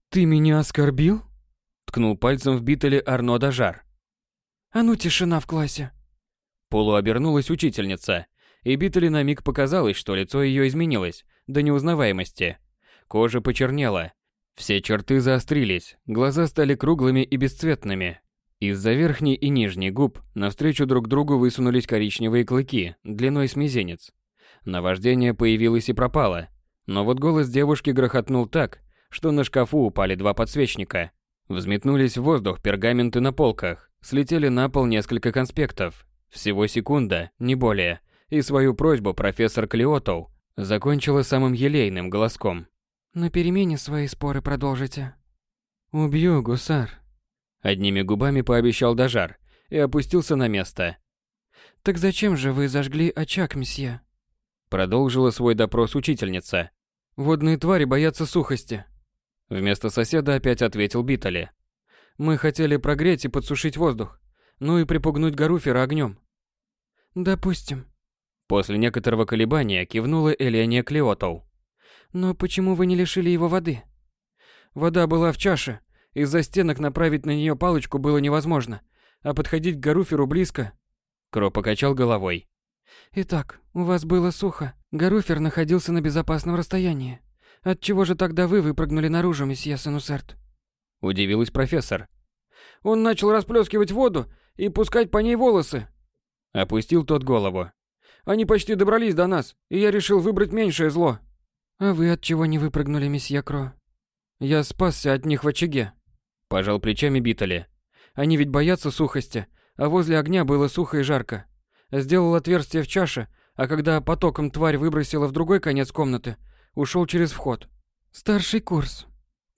Ты меня оскорбил? Ткнул пальцем в битали Арно Дажар. А ну тишина в классе. Полуобернулась учительница, и Битали на миг показалось, что лицо ее изменилось до неузнаваемости. Кожа почернела, все черты заострились, глаза стали круглыми и бесцветными. Из-за верхней и нижней губ навстречу друг другу высунулись коричневые клыки, длиной с мизинец. Наваждение появилось и пропало. Но вот голос девушки грохотнул так, что на шкафу упали два подсвечника. Взметнулись в воздух пергаменты на полках, слетели на пол несколько конспектов. Всего секунда, не более. И свою просьбу профессор Клиотов закончила самым елейным голоском. На перемене свои споры продолжите. Убью, гусар. Одними губами пообещал Дажар и опустился на место. Так зачем же вы зажгли очаг, месье? Продолжила свой допрос учительница. Водные твари боятся сухости. Вместо соседа опять ответил Битали. Мы хотели прогреть и подсушить воздух, ну и припугнуть Гаруфера огнем. Допустим. После некоторого колебания кивнула Эления Клеотоу. Но почему вы не лишили его воды? Вода была в чаше. Из-за стенок направить на нее палочку было невозможно, а подходить к Гаруферу близко. Кро покачал головой. Итак, у вас было сухо. Гаруфер находился на безопасном расстоянии. Отчего же тогда вы выпрыгнули наружу, месье Сенусерт? Удивилась профессор. Он начал расплескивать воду и пускать по ней волосы. Опустил тот голову. Они почти добрались до нас, и я решил выбрать меньшее зло. А вы от чего не выпрыгнули, месье Кро? Я спасся от них в очаге. Пожал плечами Битали. Они ведь боятся сухости, а возле огня было сухо и жарко. Сделал отверстие в чаше, а когда потоком тварь выбросила в другой конец комнаты, ушел через вход. Старший курс.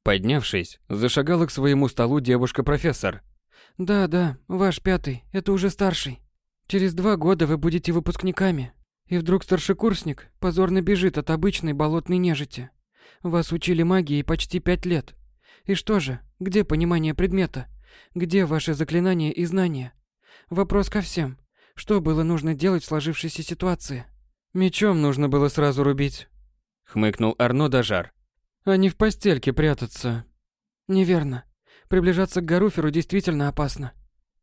Поднявшись, зашагала к своему столу девушка-профессор. Да, да, ваш пятый, это уже старший. Через два года вы будете выпускниками. И вдруг старшекурсник позорно бежит от обычной болотной нежити. Вас учили магии почти пять лет. И что же, где понимание предмета? Где ваши заклинания и знания? Вопрос ко всем. Что было нужно делать в сложившейся ситуации? Мечом нужно было сразу рубить. Хмыкнул Арно Дажар. А не в постельке прятаться. Неверно. Приближаться к Гаруферу действительно опасно.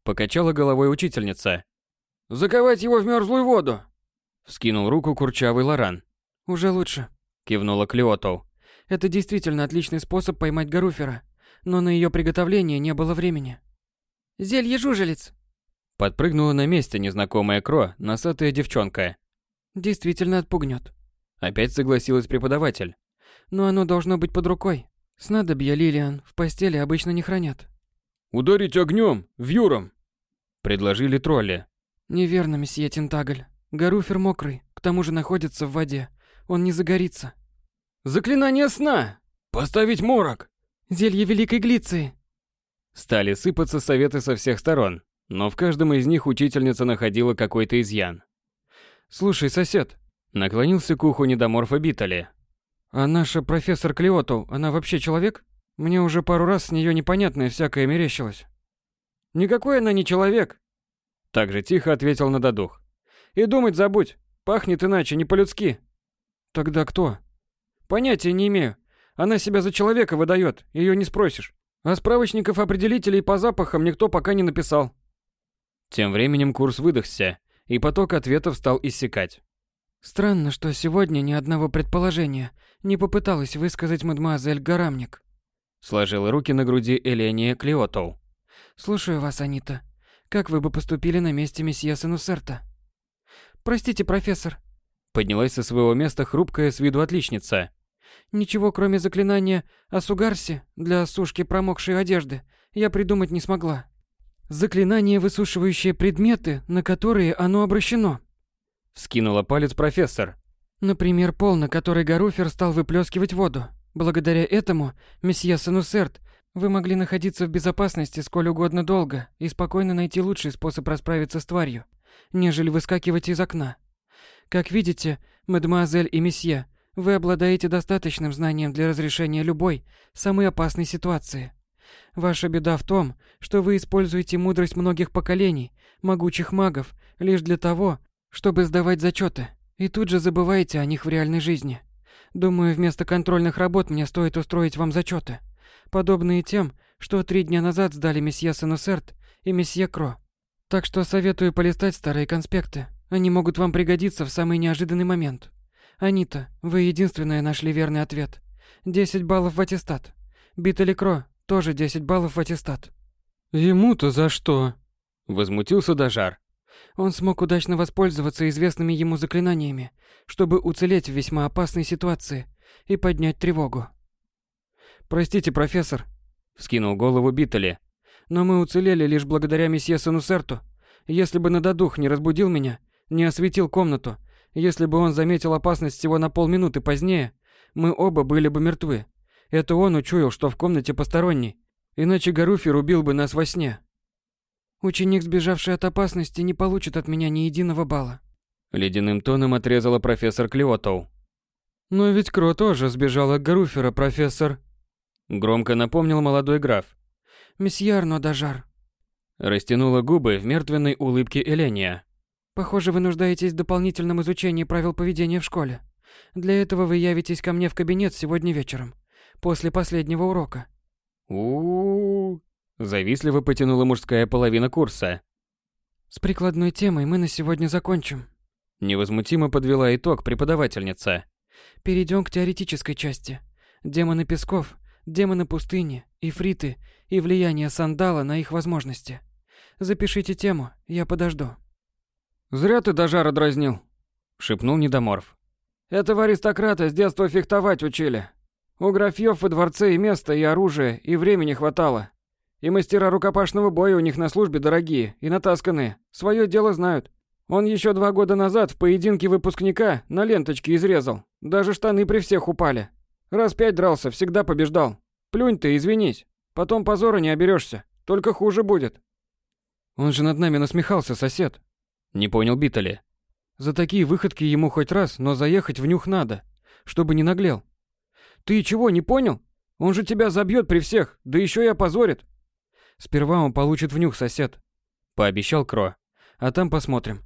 Покачала головой учительница. Заковать его в мерзлую воду. Вскинул руку курчавый Лоран. Уже лучше. Кивнула Клеотоу. Это действительно отличный способ поймать Гаруфера, но на ее приготовление не было времени. Зелье жужелиц. Подпрыгнула на месте незнакомая Кро, носатая девчонка. Действительно отпугнет. Опять согласилась преподаватель. Но оно должно быть под рукой. Снадобья Лилиан в постели обычно не хранят. Ударить огнем, вьюром. Предложили тролли. Неверно, месье Тентагль. Гаруфер мокрый, к тому же находится в воде. Он не загорится. Заклинание сна! Поставить морок! Зелье Великой Глиции! Стали сыпаться советы со всех сторон, но в каждом из них учительница находила какой-то изъян. «Слушай, сосед», — наклонился к уху недоморфа Битали. «А наша профессор Клеоту, она вообще человек? Мне уже пару раз с нее непонятное всякое мерещилось». «Никакой она не человек», — так же тихо ответил Нададух. «И думать забудь, пахнет иначе, не по-людски». «Тогда кто?» «Понятия не имею. Она себя за человека выдает, ее не спросишь. А справочников определителей по запахам никто пока не написал. Тем временем курс выдохся, и поток ответов стал иссякать. Странно, что сегодня ни одного предположения не попыталась высказать мадемуазель Гарамник. Сложила руки на груди Эления Клеотоу. Слушаю вас, Анита. Как вы бы поступили на месте месье Сенусерта? Простите, профессор. Поднялась со своего места хрупкая с виду отличница. Ничего, кроме заклинания о сугарсе для сушки промокшей одежды, я придумать не смогла. Заклинание, высушивающее предметы, на которые оно обращено. Скинула палец профессор. Например, пол, на который Гаруфер стал выплескивать воду. Благодаря этому, месье Санусерт, вы могли находиться в безопасности сколь угодно долго и спокойно найти лучший способ расправиться с тварью, нежели выскакивать из окна. Как видите, мадемуазель и месье, вы обладаете достаточным знанием для разрешения любой, самой опасной ситуации. Ваша беда в том, что вы используете мудрость многих поколений, могучих магов, лишь для того, чтобы сдавать зачеты, и тут же забываете о них в реальной жизни. Думаю, вместо контрольных работ мне стоит устроить вам зачеты, подобные тем, что три дня назад сдали месье Сенусерт и месье Кро. Так что советую полистать старые конспекты. Они могут вам пригодиться в самый неожиданный момент. Анита, вы единственная нашли верный ответ. 10 баллов в аттестат. Битали Кро, тоже 10 баллов в аттестат. Ему-то за что? Возмутился Дажар. Он смог удачно воспользоваться известными ему заклинаниями, чтобы уцелеть в весьма опасной ситуации и поднять тревогу. Простите, профессор, вскинул голову Битали. Но мы уцелели лишь благодаря месье Санусерту. Если бы Нададух не разбудил меня, не осветил комнату, если бы он заметил опасность всего на полминуты позднее, мы оба были бы мертвы. Это он учуял, что в комнате посторонний. Иначе Гаруфер убил бы нас во сне. Ученик, сбежавший от опасности, не получит от меня ни единого балла. Ледяным тоном отрезала профессор Клеотоу. Но ведь Кро тоже сбежал от Гаруфера, профессор. Громко напомнил молодой граф. Месье Арно Дажар. Растянула губы в мертвенной улыбке Эления. Похоже, вы нуждаетесь в дополнительном изучении правил поведения в школе. Для этого вы явитесь ко мне в кабинет сегодня вечером, после последнего урока. у у Завистливо потянула мужская половина курса. С прикладной темой мы на сегодня закончим. Невозмутимо подвела итог преподавательница. Перейдем к теоретической части. Демоны песков, демоны пустыни, ифриты и влияние сандала на их возможности. Запишите тему, я подожду. Зря ты Дажара дразнил, шепнул Недоморф. Этого аристократа с детства фехтовать учили. У графьев во дворце и места, и оружия, и времени хватало. И мастера рукопашного боя у них на службе дорогие и натасканные. Свое дело знают. Он еще два года назад в поединке выпускника на ленточке изрезал. Даже штаны при всех упали. Раз пять дрался, всегда побеждал. Плюнь ты, извинись. Потом позора не оберешься. Только хуже будет. Он же над нами насмехался, сосед. Не понял Битали. За такие выходки ему хоть раз, но заехать в нюх надо, чтобы не наглел. Ты чего, не понял? Он же тебя забьет при всех, да еще и опозорит. Сперва он получит в нюх сосед, пообещал Кро. А там посмотрим.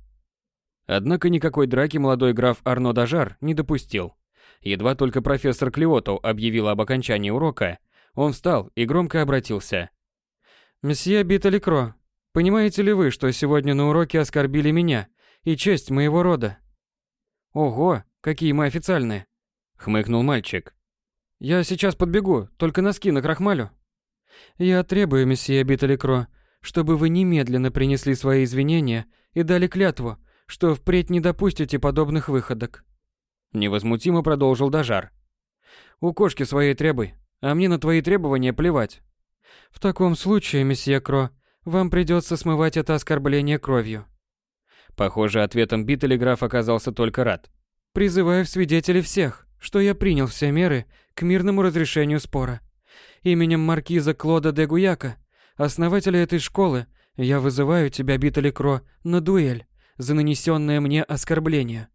Однако никакой драки молодой граф Арно Дажар не допустил. Едва только профессор Клиотов объявил об окончании урока, он встал и громко обратился. «Месье Битали Кро, понимаете ли вы, что сегодня на уроке оскорбили меня и честь моего рода?» «Ого, какие мы официальные!» — хмыкнул мальчик. «Я сейчас подбегу, только носки на крахмалю». «Я требую, месье Битали Кро, чтобы вы немедленно принесли свои извинения и дали клятву, что впредь не допустите подобных выходок. Невозмутимо продолжил Дажар. У кошки своей требуй, а мне на твои требования плевать. В таком случае, месье Кро, вам придется смывать это оскорбление кровью. Похоже, ответом Биттелеграф оказался только рад. Призываю в свидетели всех, что я принял все меры к мирному разрешению спора. Именем маркиза Клода де Гуяка, основателя этой школы, я вызываю тебя, Биттеле Кро, на дуэль за нанесенное мне оскорбление.